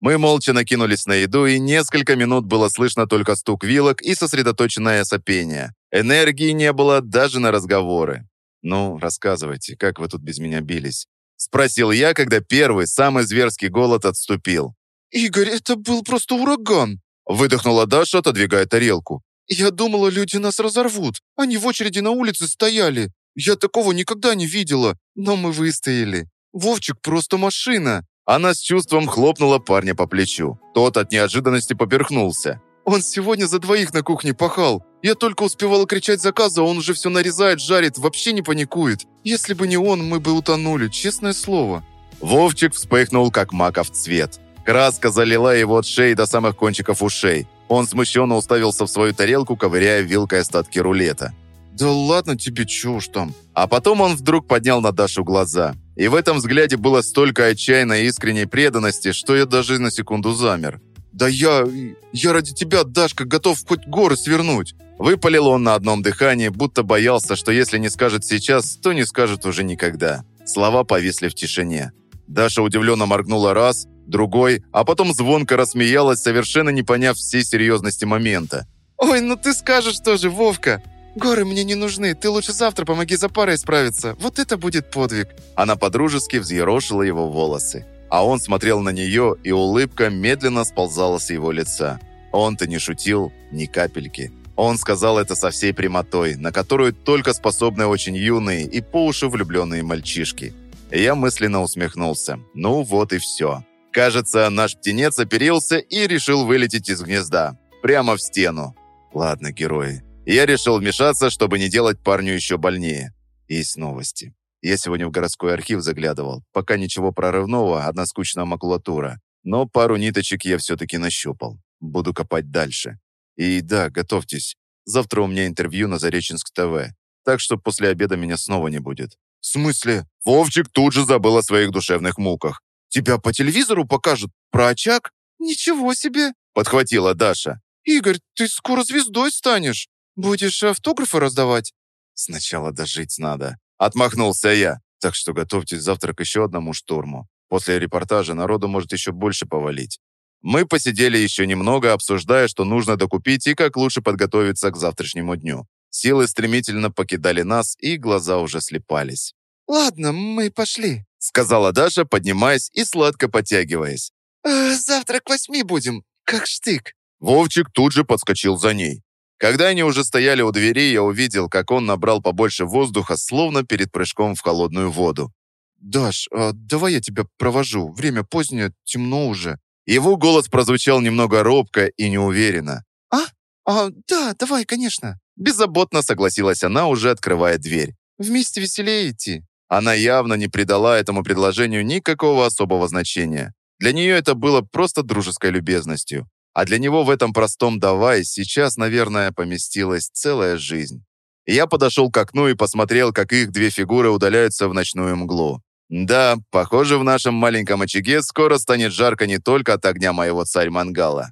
S1: Мы молча накинулись на еду, и несколько минут было слышно только стук вилок и сосредоточенное сопение. Энергии не было даже на разговоры. «Ну, рассказывайте, как вы тут без меня бились?» Спросил я, когда первый, самый зверский голод отступил.
S2: «Игорь, это был просто ураган!»
S1: Выдохнула Даша, отодвигая тарелку.
S2: «Я думала, люди нас разорвут. Они в очереди на улице стояли. Я такого никогда не видела, но мы выстояли. Вовчик просто машина».
S1: Она с чувством хлопнула парня по плечу. Тот от неожиданности поперхнулся.
S2: «Он сегодня за двоих на кухне пахал. Я только успевала кричать заказа, он уже все нарезает, жарит, вообще не паникует. Если бы не он, мы бы утонули, честное слово».
S1: Вовчик вспыхнул, как маков цвет. Краска залила его от шеи до самых кончиков ушей. Он смущенно уставился в свою тарелку, ковыряя вилкой остатки рулета.
S2: «Да ладно тебе, чё уж там».
S1: А потом он вдруг поднял на Дашу глаза. И в этом взгляде было столько отчаянной искренней преданности, что я даже на секунду замер.
S2: «Да я... я ради тебя, Дашка, готов хоть горы свернуть.
S1: Выпалил он на одном дыхании, будто боялся, что если не скажет сейчас, то не скажет уже никогда. Слова повисли в тишине. Даша удивленно моргнула раз, другой, а потом звонко рассмеялась, совершенно не поняв всей серьезности момента.
S2: «Ой, ну ты скажешь тоже, Вовка! Горы мне не нужны, ты лучше завтра помоги за парой справиться. Вот это будет подвиг!»
S1: Она подружески взъерошила его волосы. А он смотрел на нее, и улыбка медленно сползала с его лица. Он-то не шутил ни капельки. Он сказал это со всей прямотой, на которую только способны очень юные и по уши влюбленные мальчишки. Я мысленно усмехнулся. Ну вот и все. Кажется, наш птенец оперился и решил вылететь из гнезда. Прямо в стену. Ладно, герои. Я решил вмешаться, чтобы не делать парню еще больнее. Есть новости. Я сегодня в городской архив заглядывал. Пока ничего прорывного, одна скучная макулатура. Но пару ниточек я все-таки нащупал. Буду копать дальше. И да, готовьтесь. Завтра у меня интервью на Зареченск ТВ. Так что после обеда меня снова не будет.
S2: «В смысле?»
S1: Вовчик тут же забыл о своих душевных муках.
S2: «Тебя по телевизору покажут? Про очаг? Ничего себе!»
S1: Подхватила Даша.
S2: «Игорь, ты скоро звездой станешь. Будешь автографы раздавать?»
S1: «Сначала дожить надо». Отмахнулся я. Так что готовьтесь завтра к еще одному штурму. После репортажа народу может еще больше повалить. Мы посидели еще немного, обсуждая, что нужно докупить и как лучше подготовиться к завтрашнему дню. Силы стремительно покидали нас, и глаза уже слепались.
S2: «Ладно, мы пошли», —
S1: сказала Даша, поднимаясь и сладко подтягиваясь.
S2: «Э, «Завтра к восьми будем, как штык».
S1: Вовчик тут же подскочил за ней. Когда они уже стояли у двери, я увидел, как он набрал побольше воздуха, словно перед прыжком в холодную воду.
S2: «Даш, а давай я тебя провожу. Время позднее, темно уже».
S1: Его голос прозвучал немного робко и неуверенно.
S2: «А? А, да, давай, конечно».
S1: Беззаботно согласилась она, уже открывая дверь.
S2: «Вместе веселее идти».
S1: Она явно не придала этому предложению никакого особого значения. Для нее это было просто дружеской любезностью. А для него в этом простом «давай» сейчас, наверное, поместилась целая жизнь. Я подошел к окну и посмотрел, как их две фигуры удаляются в ночную мглу. Да, похоже, в нашем маленьком очаге скоро станет жарко не только от огня моего царь-мангала.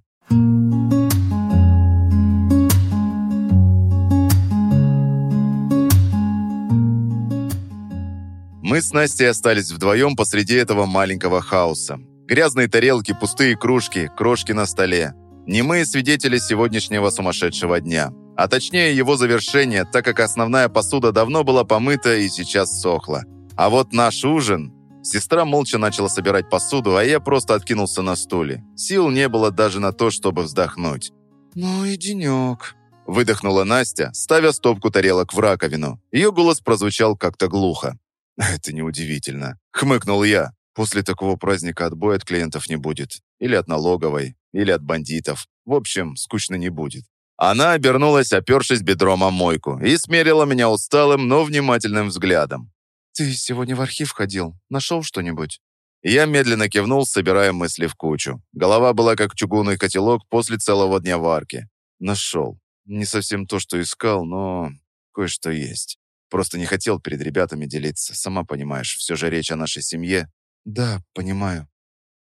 S1: Мы с Настей остались вдвоем посреди этого маленького хаоса. Грязные тарелки, пустые кружки, крошки на столе. Немые свидетели сегодняшнего сумасшедшего дня. А точнее его завершения, так как основная посуда давно была помыта и сейчас сохла. А вот наш ужин... Сестра молча начала собирать посуду, а я просто откинулся на стуле. Сил не было даже на то, чтобы вздохнуть.
S2: «Ну и денек», —
S1: выдохнула Настя, ставя стопку тарелок в раковину. Ее голос прозвучал как-то глухо. «Это неудивительно», — хмыкнул я. «После такого праздника отбоя от клиентов не будет. Или от налоговой, или от бандитов. В общем, скучно не будет». Она обернулась, опершись бедром о мойку, и смерила меня усталым, но внимательным взглядом.
S2: «Ты сегодня в архив ходил? Нашел что-нибудь?»
S1: Я медленно кивнул, собирая мысли в кучу. Голова была как чугунный котелок после целого дня варки. Нашел. Не совсем то, что искал, но кое-что есть. Просто не хотел перед ребятами делиться. Сама понимаешь, все же речь о нашей семье.
S2: Да, понимаю.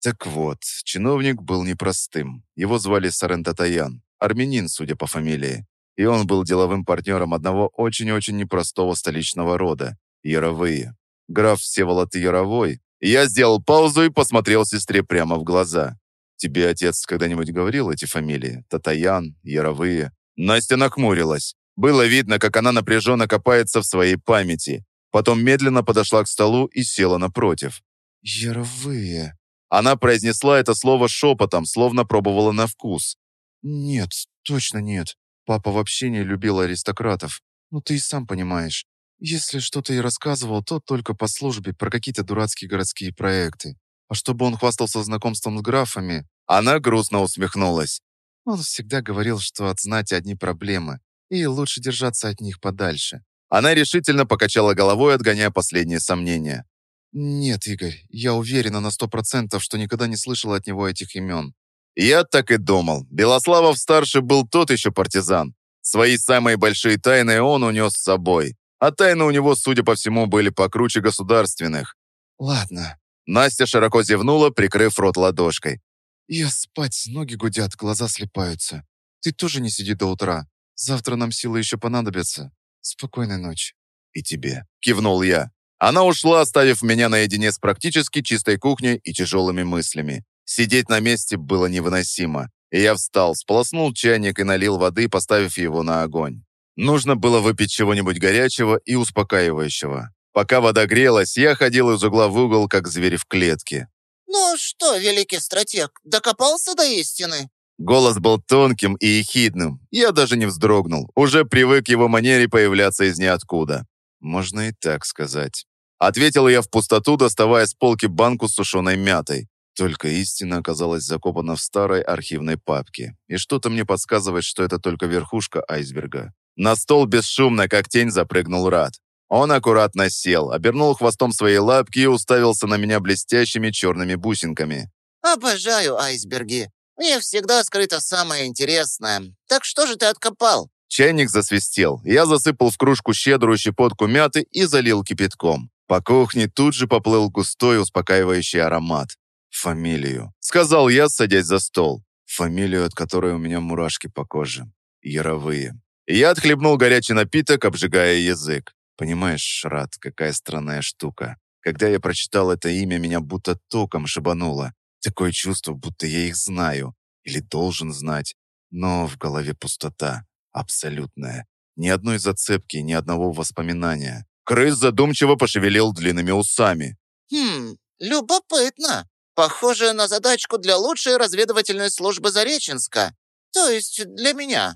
S1: Так вот, чиновник был непростым. Его звали Сарен Татаян, армянин, судя по фамилии. И он был деловым партнером одного очень-очень непростого столичного рода. Яровые. Граф Всеволод Яровой. Я сделал паузу и посмотрел сестре прямо в глаза. «Тебе отец когда-нибудь говорил эти фамилии? Татаян, Яровые?» Настя нахмурилась. Было видно, как она напряженно копается в своей памяти. Потом медленно подошла к столу и села напротив.
S2: «Яровые...»
S1: Она произнесла это слово шепотом, словно пробовала на вкус.
S2: «Нет, точно нет. Папа вообще не любил аристократов. Ну, ты и сам понимаешь. Если что-то и рассказывал, то только по службе про какие-то дурацкие городские проекты. А чтобы он хвастался знакомством с графами,
S1: она грустно усмехнулась.
S2: Он всегда говорил, что от знати одни проблемы, и лучше держаться от них подальше.
S1: Она решительно покачала головой, отгоняя последние сомнения.
S2: «Нет, Игорь, я уверена на сто процентов, что никогда не слышала от него этих имен».
S1: Я так и думал. Белославов-старший был тот еще партизан. Свои самые большие тайны он унес с собой. А тайны у него, судя по всему, были покруче государственных.
S2: «Ладно».
S1: Настя широко зевнула, прикрыв рот ладошкой.
S2: «Я спать, ноги гудят, глаза слепаются. Ты тоже не сиди до утра. Завтра нам силы еще понадобятся. Спокойной ночи.
S1: «И тебе», — кивнул я. Она ушла, оставив меня наедине с практически чистой кухней и тяжелыми мыслями. Сидеть на месте было невыносимо. И я встал, сполоснул чайник и налил воды, поставив его на огонь. Нужно было выпить чего-нибудь горячего и успокаивающего. Пока вода грелась, я ходил из угла в угол, как зверь в клетке.
S3: «Ну что, великий стратег, докопался до истины?»
S1: Голос был тонким и ехидным. Я даже не вздрогнул. Уже привык его манере появляться из ниоткуда. Можно и так сказать. Ответил я в пустоту, доставая с полки банку с сушеной мятой. Только истина оказалась закопана в старой архивной папке. И что-то мне подсказывает, что это только верхушка айсберга. На стол бесшумно, как тень, запрыгнул Рад. Он аккуратно сел, обернул хвостом своей лапки и уставился на меня блестящими черными бусинками.
S3: «Обожаю айсберги. Них всегда скрыто самое интересное. Так что же ты откопал?»
S1: Чайник засвистел. Я засыпал в кружку щедрую щепотку мяты и залил кипятком. По кухне тут же поплыл густой успокаивающий аромат. «Фамилию», — сказал я, садясь за стол. Фамилию, от которой у меня мурашки по коже. Яровые. Я отхлебнул горячий напиток, обжигая язык. Понимаешь, Рад, какая странная штука. Когда я прочитал это имя, меня будто током шибануло. Такое чувство, будто я их знаю. Или должен знать. Но в голове пустота. Абсолютная. Ни одной зацепки, ни одного воспоминания. Крыс задумчиво пошевелил длинными усами.
S3: «Хм, любопытно. Похоже на задачку для лучшей разведывательной службы Зареченска. То есть для меня.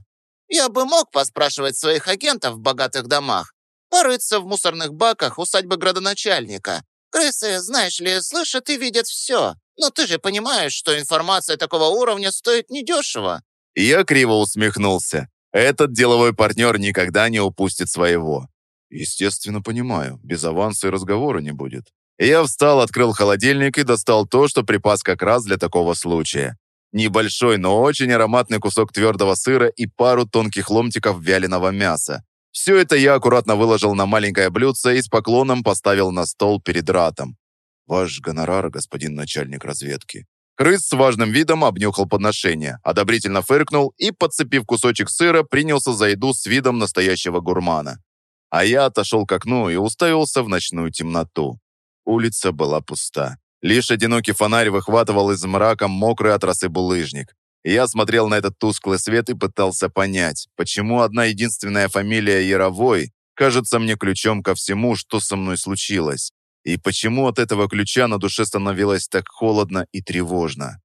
S3: Я бы мог поспрашивать своих агентов в богатых домах, порыться в мусорных баках усадьбы градоначальника. Крысы, знаешь ли, слышат и видят все. Но ты же понимаешь, что информация такого уровня стоит недешево».
S1: Я криво усмехнулся. Этот деловой партнер никогда не упустит своего. Естественно, понимаю. Без аванса и разговора не будет. Я встал, открыл холодильник и достал то, что припас как раз для такого случая. Небольшой, но очень ароматный кусок твердого сыра и пару тонких ломтиков вяленого мяса. Все это я аккуратно выложил на маленькое блюдце и с поклоном поставил на стол перед ратом. «Ваш гонорар, господин начальник разведки». Крыс с важным видом обнюхал подношение, одобрительно фыркнул и, подцепив кусочек сыра, принялся за еду с видом настоящего гурмана. А я отошел к окну и уставился в ночную темноту. Улица была пуста. Лишь одинокий фонарь выхватывал из мрака мокрый от росы булыжник. Я смотрел на этот тусклый свет и пытался понять, почему одна единственная фамилия Яровой кажется мне ключом ко всему, что со мной случилось. И почему от этого ключа на душе становилось так холодно и тревожно.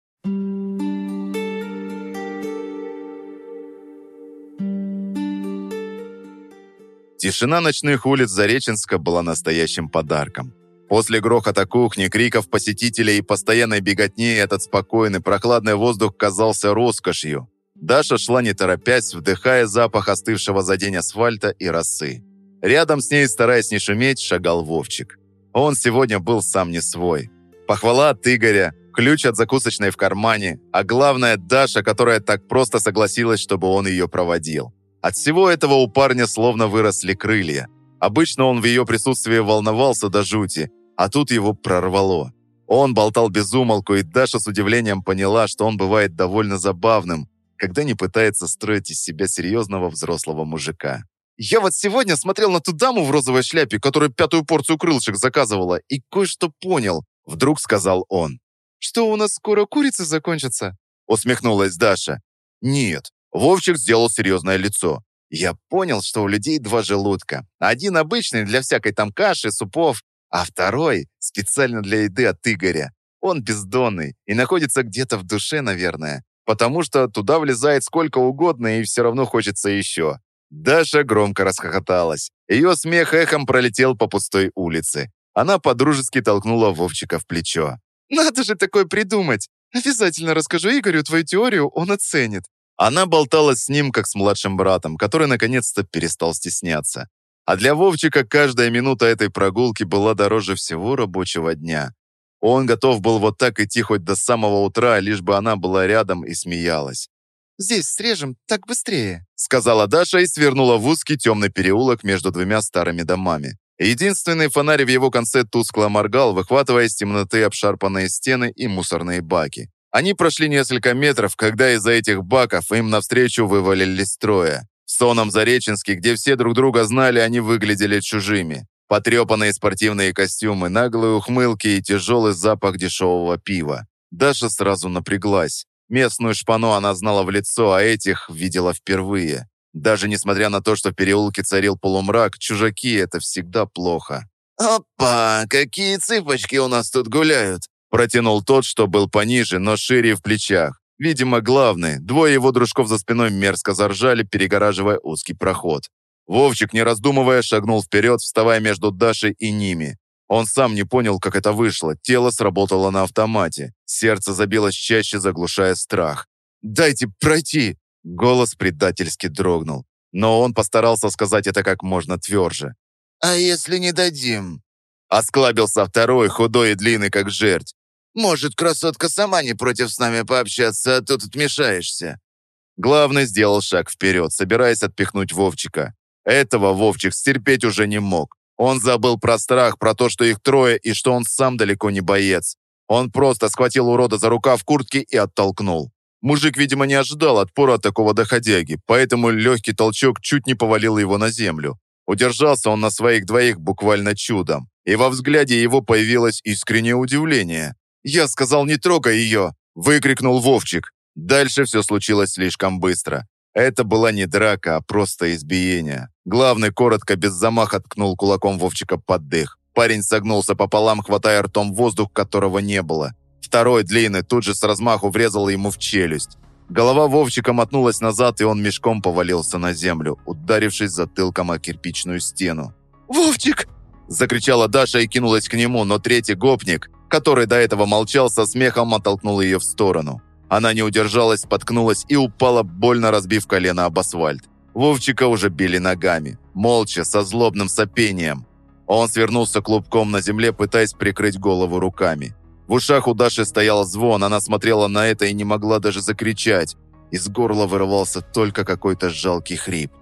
S1: Тишина ночных улиц Зареченска была настоящим подарком. После грохота кухни, криков посетителей и постоянной беготни этот спокойный, прохладный воздух казался роскошью. Даша шла не торопясь, вдыхая запах остывшего за день асфальта и росы. Рядом с ней, стараясь не шуметь, шагал Вовчик. Он сегодня был сам не свой. Похвала от Игоря, ключ от закусочной в кармане, а главное Даша, которая так просто согласилась, чтобы он ее проводил. От всего этого у парня словно выросли крылья. Обычно он в ее присутствии волновался до жути, а тут его прорвало. Он болтал без умолку, и Даша с удивлением поняла, что он бывает довольно забавным, когда не пытается строить из себя серьезного взрослого мужика. «Я вот сегодня смотрел на ту даму в розовой шляпе, которая пятую порцию крылышек заказывала, и кое-что понял», — вдруг сказал он. «Что, у нас скоро курицы закончатся?» — усмехнулась Даша. «Нет». Вовчик сделал серьезное лицо. Я понял, что у людей два желудка. Один обычный для всякой там каши, супов, а второй специально для еды от Игоря. Он бездонный и находится где-то в душе, наверное, потому что туда влезает сколько угодно и все равно хочется еще. Даша громко расхохоталась. Ее смех эхом пролетел по пустой улице. Она подружески толкнула Вовчика в плечо. «Надо же такое придумать! Обязательно расскажу Игорю твою теорию, он оценит. Она болтала с ним, как с младшим братом, который наконец-то перестал стесняться. А для Вовчика каждая минута этой прогулки была дороже всего рабочего дня. Он готов был вот так идти хоть до самого утра, лишь бы она была рядом и смеялась. «Здесь срежем, так быстрее», — сказала Даша и свернула в узкий темный переулок между двумя старыми домами. Единственный фонарь в его конце тускло моргал, выхватывая из темноты обшарпанные стены и мусорные баки. Они прошли несколько метров, когда из-за этих баков им навстречу вывалились. В Соном Зареченске, где все друг друга знали, они выглядели чужими. Потрепанные спортивные костюмы, наглые ухмылки и тяжелый запах дешевого пива. Даша сразу напряглась. Местную шпану она знала в лицо, а этих видела впервые. Даже несмотря на то, что в переулке царил полумрак, чужаки — это всегда плохо.
S2: «Опа, какие цыпочки у нас тут гуляют!»
S1: Протянул тот, что был пониже, но шире в плечах. Видимо, главный. Двое его дружков за спиной мерзко заржали, перегораживая узкий проход. Вовчик, не раздумывая, шагнул вперед, вставая между Дашей и ними. Он сам не понял, как это вышло. Тело сработало на автомате. Сердце забилось чаще, заглушая страх. «Дайте пройти!» Голос предательски дрогнул. Но он постарался сказать это как можно тверже.
S2: «А если не дадим?»
S1: Осклабился второй, худой и длинный, как жерть.
S2: «Может, красотка сама не против с нами пообщаться, а тут отмешаешься?»
S1: Главный сделал шаг вперед, собираясь отпихнуть Вовчика. Этого Вовчик стерпеть уже не мог. Он забыл про страх, про то, что их трое и что он сам далеко не боец. Он просто схватил урода за рукав куртки и оттолкнул. Мужик, видимо, не ожидал отпора от такого доходяги, поэтому легкий толчок чуть не повалил его на землю. Удержался он на своих двоих буквально чудом, и во взгляде его появилось искреннее удивление. «Я сказал, не трогай ее!» – выкрикнул Вовчик. Дальше все случилось слишком быстро. Это была не драка, а просто избиение. Главный коротко, без замаха, ткнул кулаком Вовчика под дых. Парень согнулся пополам, хватая ртом воздух, которого не было. Второй, длинный, тут же с размаху врезал ему в челюсть. Голова Вовчика мотнулась назад, и он мешком повалился на землю, ударившись затылком о кирпичную стену.
S2: «Вовчик!»
S1: – закричала Даша и кинулась к нему, но третий гопник, который до этого молчал, со смехом оттолкнул ее в сторону. Она не удержалась, споткнулась и упала, больно разбив колено об асфальт. Вовчика уже били ногами, молча, со злобным сопением. Он свернулся клубком на земле, пытаясь прикрыть голову руками. В ушах у Даши стоял звон, она смотрела на это и не могла даже закричать. Из горла вырывался только какой-то жалкий хрип.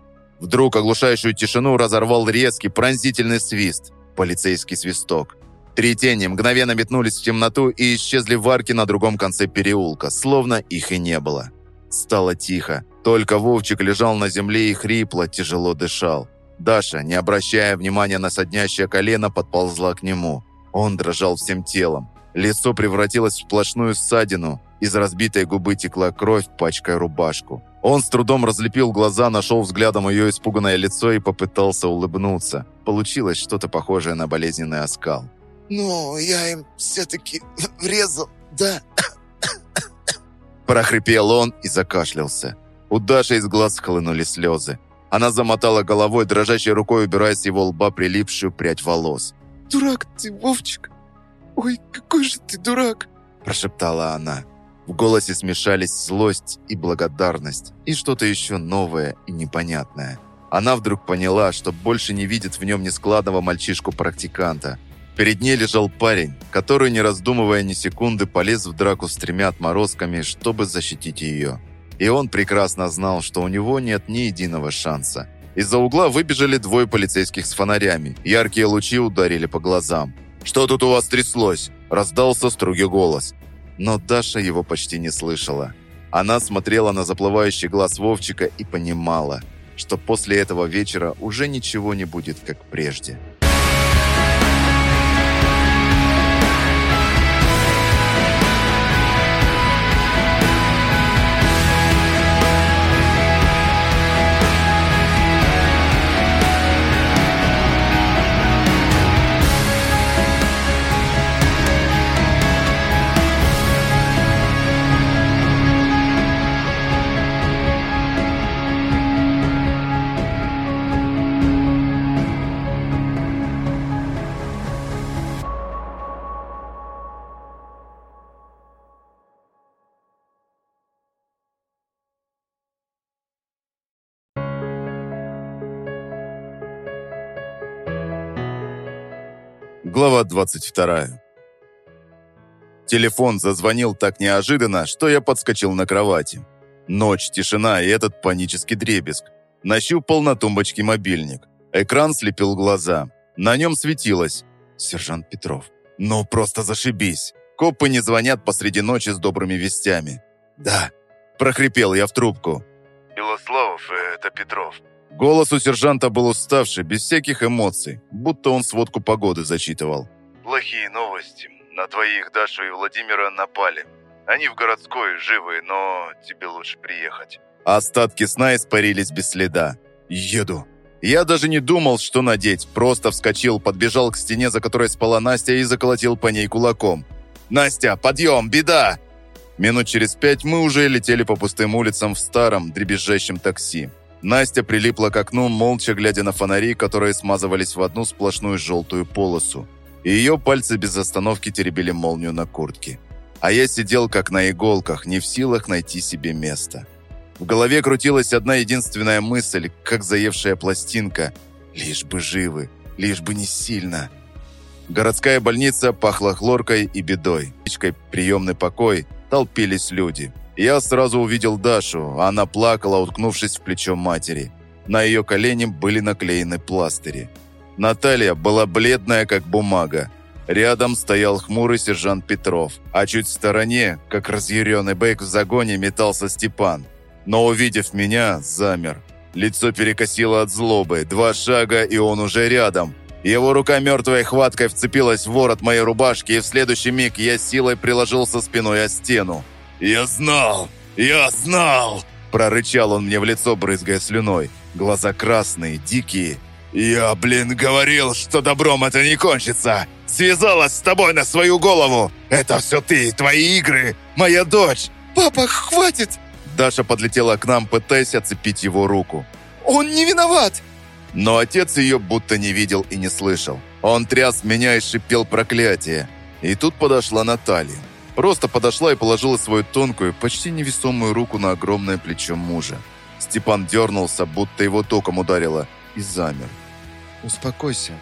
S1: Вдруг оглушающую тишину разорвал резкий пронзительный свист. Полицейский свисток. Три тени мгновенно метнулись в темноту и исчезли в арке на другом конце переулка, словно их и не было. Стало тихо. Только Вовчик лежал на земле и хрипло, тяжело дышал. Даша, не обращая внимания на соднящее колено, подползла к нему. Он дрожал всем телом. Лицо превратилось в сплошную ссадину. Из разбитой губы текла кровь, пачкая рубашку. Он с трудом разлепил глаза, нашел взглядом ее испуганное лицо и попытался улыбнуться. Получилось что-то похожее на болезненный оскал.
S2: «Ну, я им все-таки [LAUGHS] врезал, да?»
S1: Прохрипел он и закашлялся. У Даши из глаз хлынули слезы. Она замотала головой, дрожащей рукой убирая с его лба прилипшую прядь волос.
S2: «Дурак ты, Вовчик! Ой, какой же ты дурак!»
S1: Прошептала она. В голосе смешались злость и благодарность, и что-то еще новое и непонятное. Она вдруг поняла, что больше не видит в нем нескладного мальчишку-практиканта, Перед ней лежал парень, который, не раздумывая ни секунды, полез в драку с тремя отморозками, чтобы защитить ее. И он прекрасно знал, что у него нет ни единого шанса. Из-за угла выбежали двое полицейских с фонарями. Яркие лучи ударили по глазам. «Что тут у вас тряслось?» – раздался строгий голос. Но Даша его почти не слышала. Она смотрела на заплывающий глаз Вовчика и понимала, что после этого вечера уже ничего не будет, как прежде. Глава 22. Телефон зазвонил так неожиданно, что я подскочил на кровати. Ночь, тишина и этот панический дребезг. Нащупал на тумбочке мобильник. Экран слепил глаза. На нем светилось. Сержант Петров. Ну, просто зашибись. Копы не звонят посреди ночи с добрыми вестями. Да. Прохрипел я в трубку.
S4: Милославов, э, это Петров.
S1: Голос у сержанта был уставший, без всяких эмоций, будто он сводку погоды зачитывал.
S4: Плохие новости. На твоих Дашу и Владимира напали. Они в городской, живы, но тебе лучше приехать.
S1: Остатки сна испарились без следа. Еду. Я даже не думал, что надеть. Просто вскочил, подбежал к стене, за которой спала Настя, и заколотил по ней кулаком. «Настя, подъем, беда!» Минут через пять мы уже летели по пустым улицам в старом, дребезжащем такси. Настя прилипла к окну, молча глядя на фонари, которые смазывались в одну сплошную желтую полосу. И ее пальцы без остановки теребили молнию на куртке. А я сидел как на иголках, не в силах найти себе место. В голове крутилась одна единственная мысль, как заевшая пластинка. Лишь бы живы, лишь бы не сильно. Городская больница пахла хлоркой и бедой. Приемный покой толпились люди. Я сразу увидел Дашу, она плакала, уткнувшись в плечо матери. На ее колени были наклеены пластыри. Наталья была бледная, как бумага. Рядом стоял хмурый сержант Петров, а чуть в стороне, как разъяренный бейк в загоне, метался Степан. Но, увидев меня, замер. Лицо перекосило от злобы. Два шага, и он уже рядом. Его рука мертвой хваткой вцепилась в ворот моей рубашки, и в следующий миг я силой приложился спиной о стену. «Я знал! Я знал!» Прорычал он мне в лицо, брызгая слюной. Глаза красные, дикие. «Я, блин, говорил, что добром это не кончится! Связалась с тобой на свою голову! Это все ты, твои игры! Моя дочь! Папа, хватит!» Даша подлетела к нам, пытаясь оцепить его руку. «Он не виноват!» Но отец ее будто не видел и не слышал. Он тряс меня и шипел проклятие. И тут подошла Наталья. Просто подошла и положила свою тонкую, почти невесомую руку на огромное плечо мужа. Степан дернулся, будто его током ударило, и замер.
S2: «Успокойся».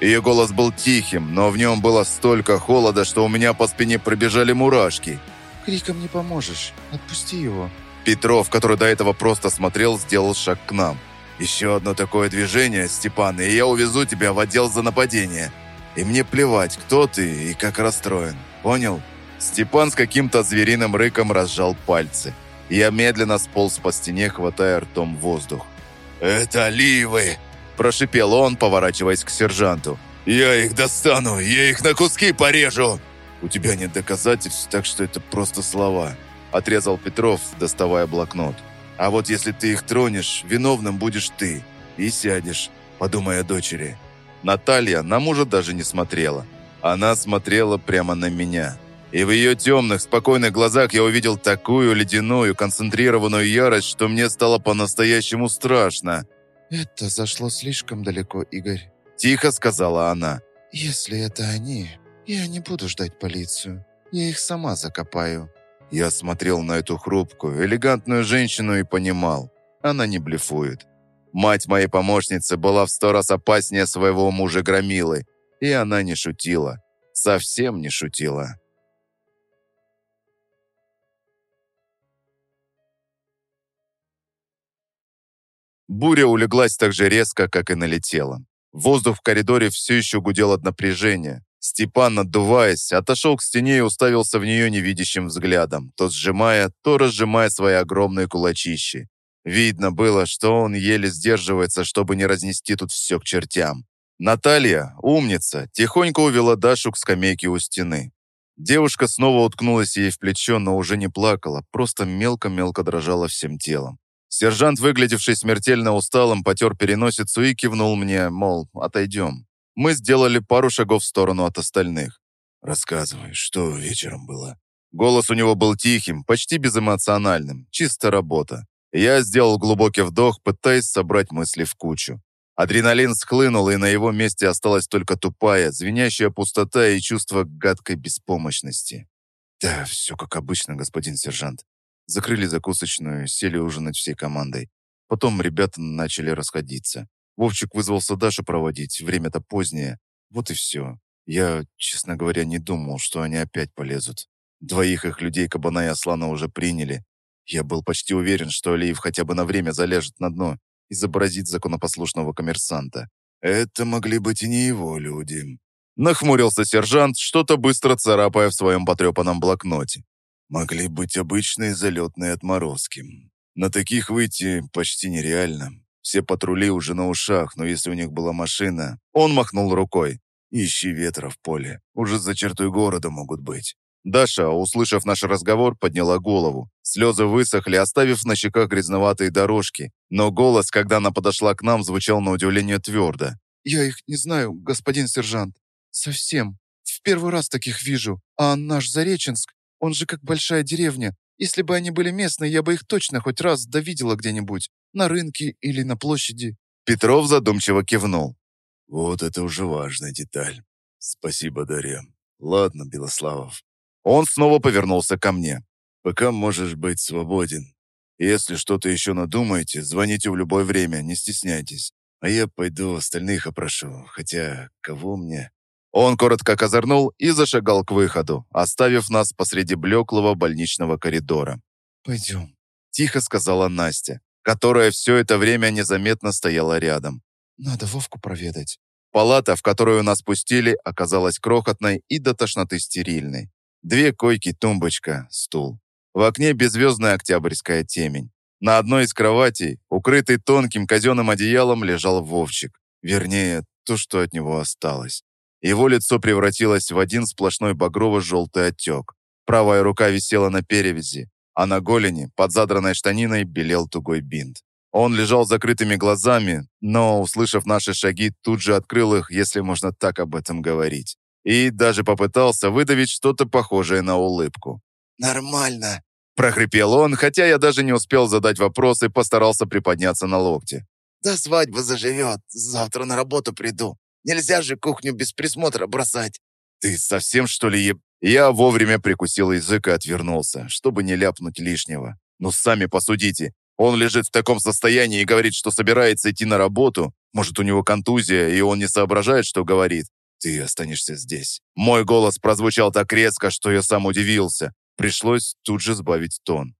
S1: Ее голос был тихим, но в нем было столько холода, что у меня по спине пробежали мурашки.
S2: «Криком не поможешь. Отпусти его».
S1: Петров, который до этого просто смотрел, сделал шаг к нам. «Еще одно такое движение, Степан, и я увезу тебя в отдел за нападение. И мне плевать, кто ты и как расстроен. Понял?» Степан с каким-то звериным рыком разжал пальцы. Я медленно сполз по стене, хватая ртом воздух. «Это ливы!» – прошипел он, поворачиваясь к сержанту. «Я их достану, я их на куски порежу!» «У тебя нет доказательств, так что это просто слова», – отрезал Петров, доставая блокнот. «А вот если ты их тронешь, виновным будешь ты. И сядешь, подумай о дочери». Наталья на мужа даже не смотрела. Она смотрела прямо на меня. И в ее темных, спокойных глазах я увидел такую ледяную, концентрированную ярость, что мне стало по-настоящему страшно.
S2: «Это зашло слишком далеко, Игорь.
S1: Тихо сказала она.
S2: Если это они, я не буду ждать полицию. Я их сама закопаю».
S1: Я смотрел на эту хрупкую, элегантную женщину и понимал, она не блефует. Мать моей помощницы была в сто раз опаснее своего мужа Громилы, и она не шутила. Совсем не шутила. Буря улеглась так же резко, как и налетела. Воздух в коридоре все еще гудел от напряжения. Степан, надуваясь, отошел к стене и уставился в нее невидящим взглядом, то сжимая, то разжимая свои огромные кулачищи. Видно было, что он еле сдерживается, чтобы не разнести тут все к чертям. Наталья, умница, тихонько увела Дашу к скамейке у стены. Девушка снова уткнулась ей в плечо, но уже не плакала, просто мелко-мелко дрожала всем телом. Сержант, выглядевший смертельно усталым, потер переносицу и кивнул мне, мол, отойдем. Мы сделали пару шагов в сторону от остальных. «Рассказывай, что вечером было?» Голос у него был тихим, почти безэмоциональным, чисто работа. Я сделал глубокий вдох, пытаясь собрать мысли в кучу. Адреналин схлынул, и на его месте осталась только тупая, звенящая пустота и чувство гадкой беспомощности. «Да, все как обычно, господин сержант. Закрыли закусочную, сели ужинать всей командой. Потом ребята начали расходиться. Вовчик вызвался Дашу проводить, время-то позднее. Вот и все. Я, честно говоря, не думал, что они опять полезут. Двоих их людей Кабана и Аслана уже приняли. Я был почти уверен, что Алиев хотя бы на время заляжет на дно, изобразит законопослушного коммерсанта. Это могли быть и не его люди. Нахмурился сержант, что-то быстро царапая в своем потрепанном блокноте. Могли быть обычные залетные отморозки. На таких выйти почти нереально. Все патрули уже на ушах, но если у них была машина... Он махнул рукой. Ищи ветра в поле. Уже за чертой города могут быть. Даша, услышав наш разговор, подняла голову. Слезы высохли, оставив на щеках грязноватые дорожки. Но голос, когда она подошла к нам, звучал на удивление твердо.
S2: «Я их не знаю, господин сержант. Совсем. В первый раз таких вижу. А наш Зареченск, он же как большая деревня. Если бы они были местные, я бы их точно хоть раз довидела где-нибудь. На рынке или на площади».
S1: Петров задумчиво кивнул.
S6: Вот это уже важная деталь. Спасибо, Дарья. Ладно, Белославов,
S1: он снова повернулся ко мне.
S6: «Пока можешь быть свободен. Если что-то еще надумаете, звоните в любое время, не стесняйтесь. А я пойду остальных опрошу, хотя кого мне...»
S1: Он коротко козырнул и зашагал к выходу, оставив нас посреди блеклого больничного коридора.
S2: «Пойдем», —
S1: тихо сказала Настя, которая все это время незаметно стояла рядом.
S2: «Надо Вовку проведать».
S1: Палата, в которую нас пустили, оказалась крохотной и до тошноты стерильной. Две койки, тумбочка, стул. В окне беззвездная октябрьская темень. На одной из кроватей, укрытый тонким казенным одеялом, лежал Вовчик. Вернее, то, что от него осталось. Его лицо превратилось в один сплошной багрово-желтый отек. Правая рука висела на перевязи, а на голени, под задранной штаниной, белел тугой бинт. Он лежал с закрытыми глазами, но, услышав наши шаги, тут же открыл их, если можно так об этом говорить и даже попытался выдавить что-то похожее на улыбку.
S3: «Нормально», –
S1: прохрипел он, хотя я даже не успел задать вопрос и постарался приподняться на локте.
S3: «До свадьбы заживет, завтра на работу приду. Нельзя же кухню без присмотра бросать».
S1: «Ты совсем, что ли, еб...» Я вовремя прикусил язык и отвернулся, чтобы не ляпнуть лишнего. «Ну, сами посудите. Он лежит в таком состоянии и говорит, что собирается идти на работу. Может, у него контузия, и он не соображает, что говорит. «Ты останешься здесь». Мой голос прозвучал так резко, что я сам удивился. Пришлось тут же сбавить тон.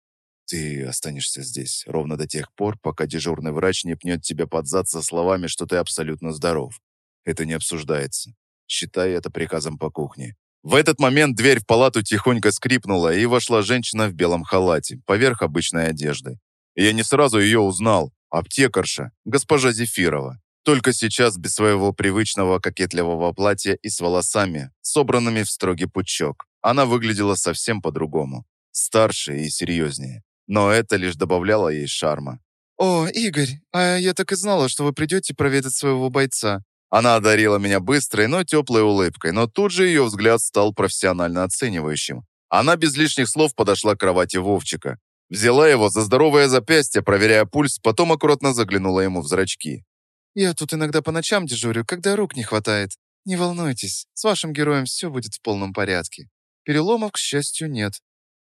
S1: «Ты останешься здесь ровно до тех пор, пока дежурный врач не пнет тебя под зад со словами, что ты абсолютно здоров. Это не обсуждается. Считай это приказом по кухне». В этот момент дверь в палату тихонько скрипнула, и вошла женщина в белом халате, поверх обычной одежды. Я не сразу ее узнал. Аптекарша, госпожа Зефирова. Только сейчас без своего привычного кокетливого платья и с волосами, собранными в строгий пучок. Она выглядела совсем по-другому. Старше и серьезнее. Но это лишь добавляло ей шарма.
S2: «О, Игорь, а я так и знала, что вы придете проведать своего бойца».
S1: Она одарила меня быстрой, но теплой улыбкой, но тут же ее взгляд стал профессионально оценивающим. Она без лишних слов подошла к кровати Вовчика. Взяла его за здоровое запястье, проверяя пульс, потом аккуратно заглянула ему в зрачки.
S2: Я тут иногда по ночам дежурю, когда рук не хватает. Не волнуйтесь, с вашим героем все будет в полном порядке. Переломов, к счастью, нет.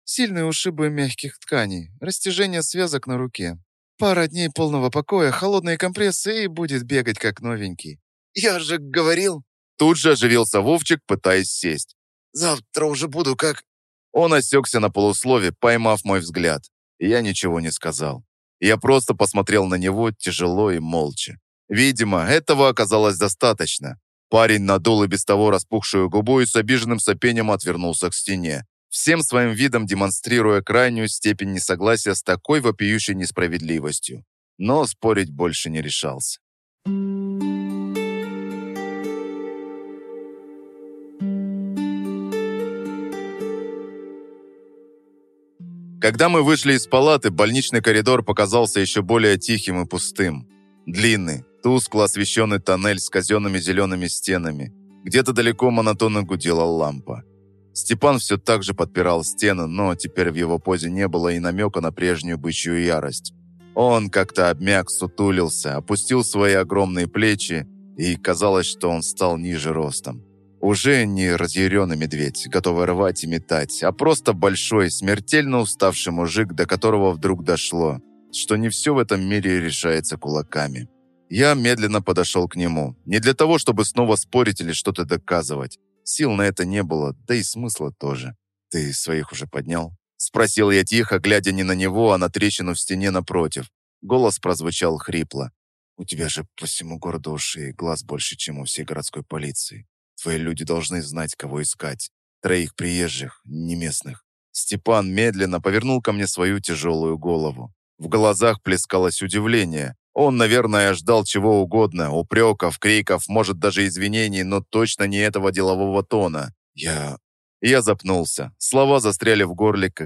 S2: Сильные ушибы мягких тканей, растяжение связок на руке. Пара дней полного покоя, холодные компрессы и будет бегать как новенький.
S3: Я же говорил.
S1: Тут же оживился Вовчик, пытаясь сесть.
S3: Завтра уже буду как...
S1: Он осекся на полуслове, поймав мой взгляд. Я ничего не сказал. Я просто посмотрел на него тяжело и молча. Видимо, этого оказалось достаточно. Парень надул и без того распухшую губу и с обиженным сопением отвернулся к стене, всем своим видом демонстрируя крайнюю степень несогласия с такой вопиющей несправедливостью. Но спорить больше не решался. Когда мы вышли из палаты, больничный коридор показался еще более тихим и пустым. Длинный, Тускло освещенный тоннель с казенными зелеными стенами. Где-то далеко монотонно гудела лампа. Степан все так же подпирал стены, но теперь в его позе не было и намека на прежнюю бычью ярость. Он как-то обмяк, сутулился, опустил свои огромные плечи, и казалось, что он стал ниже ростом. Уже не разъяренный медведь, готовый рвать и метать, а просто большой, смертельно уставший мужик, до которого вдруг дошло, что не все в этом мире решается кулаками. Я медленно подошел к нему. Не для того, чтобы снова спорить или что-то доказывать. Сил на это не было, да и смысла тоже. «Ты своих уже поднял?» Спросил я тихо, глядя не на него, а на трещину в стене напротив. Голос прозвучал хрипло. «У тебя же по всему городу уши и глаз больше, чем у всей городской полиции. Твои люди должны знать, кого искать. Троих приезжих, не местных». Степан медленно повернул ко мне свою тяжелую голову. В глазах плескалось удивление. Он, наверное, ждал чего угодно, упреков, криков, может, даже извинений, но точно не этого делового тона. Я... Я запнулся. Слова застряли в горле, как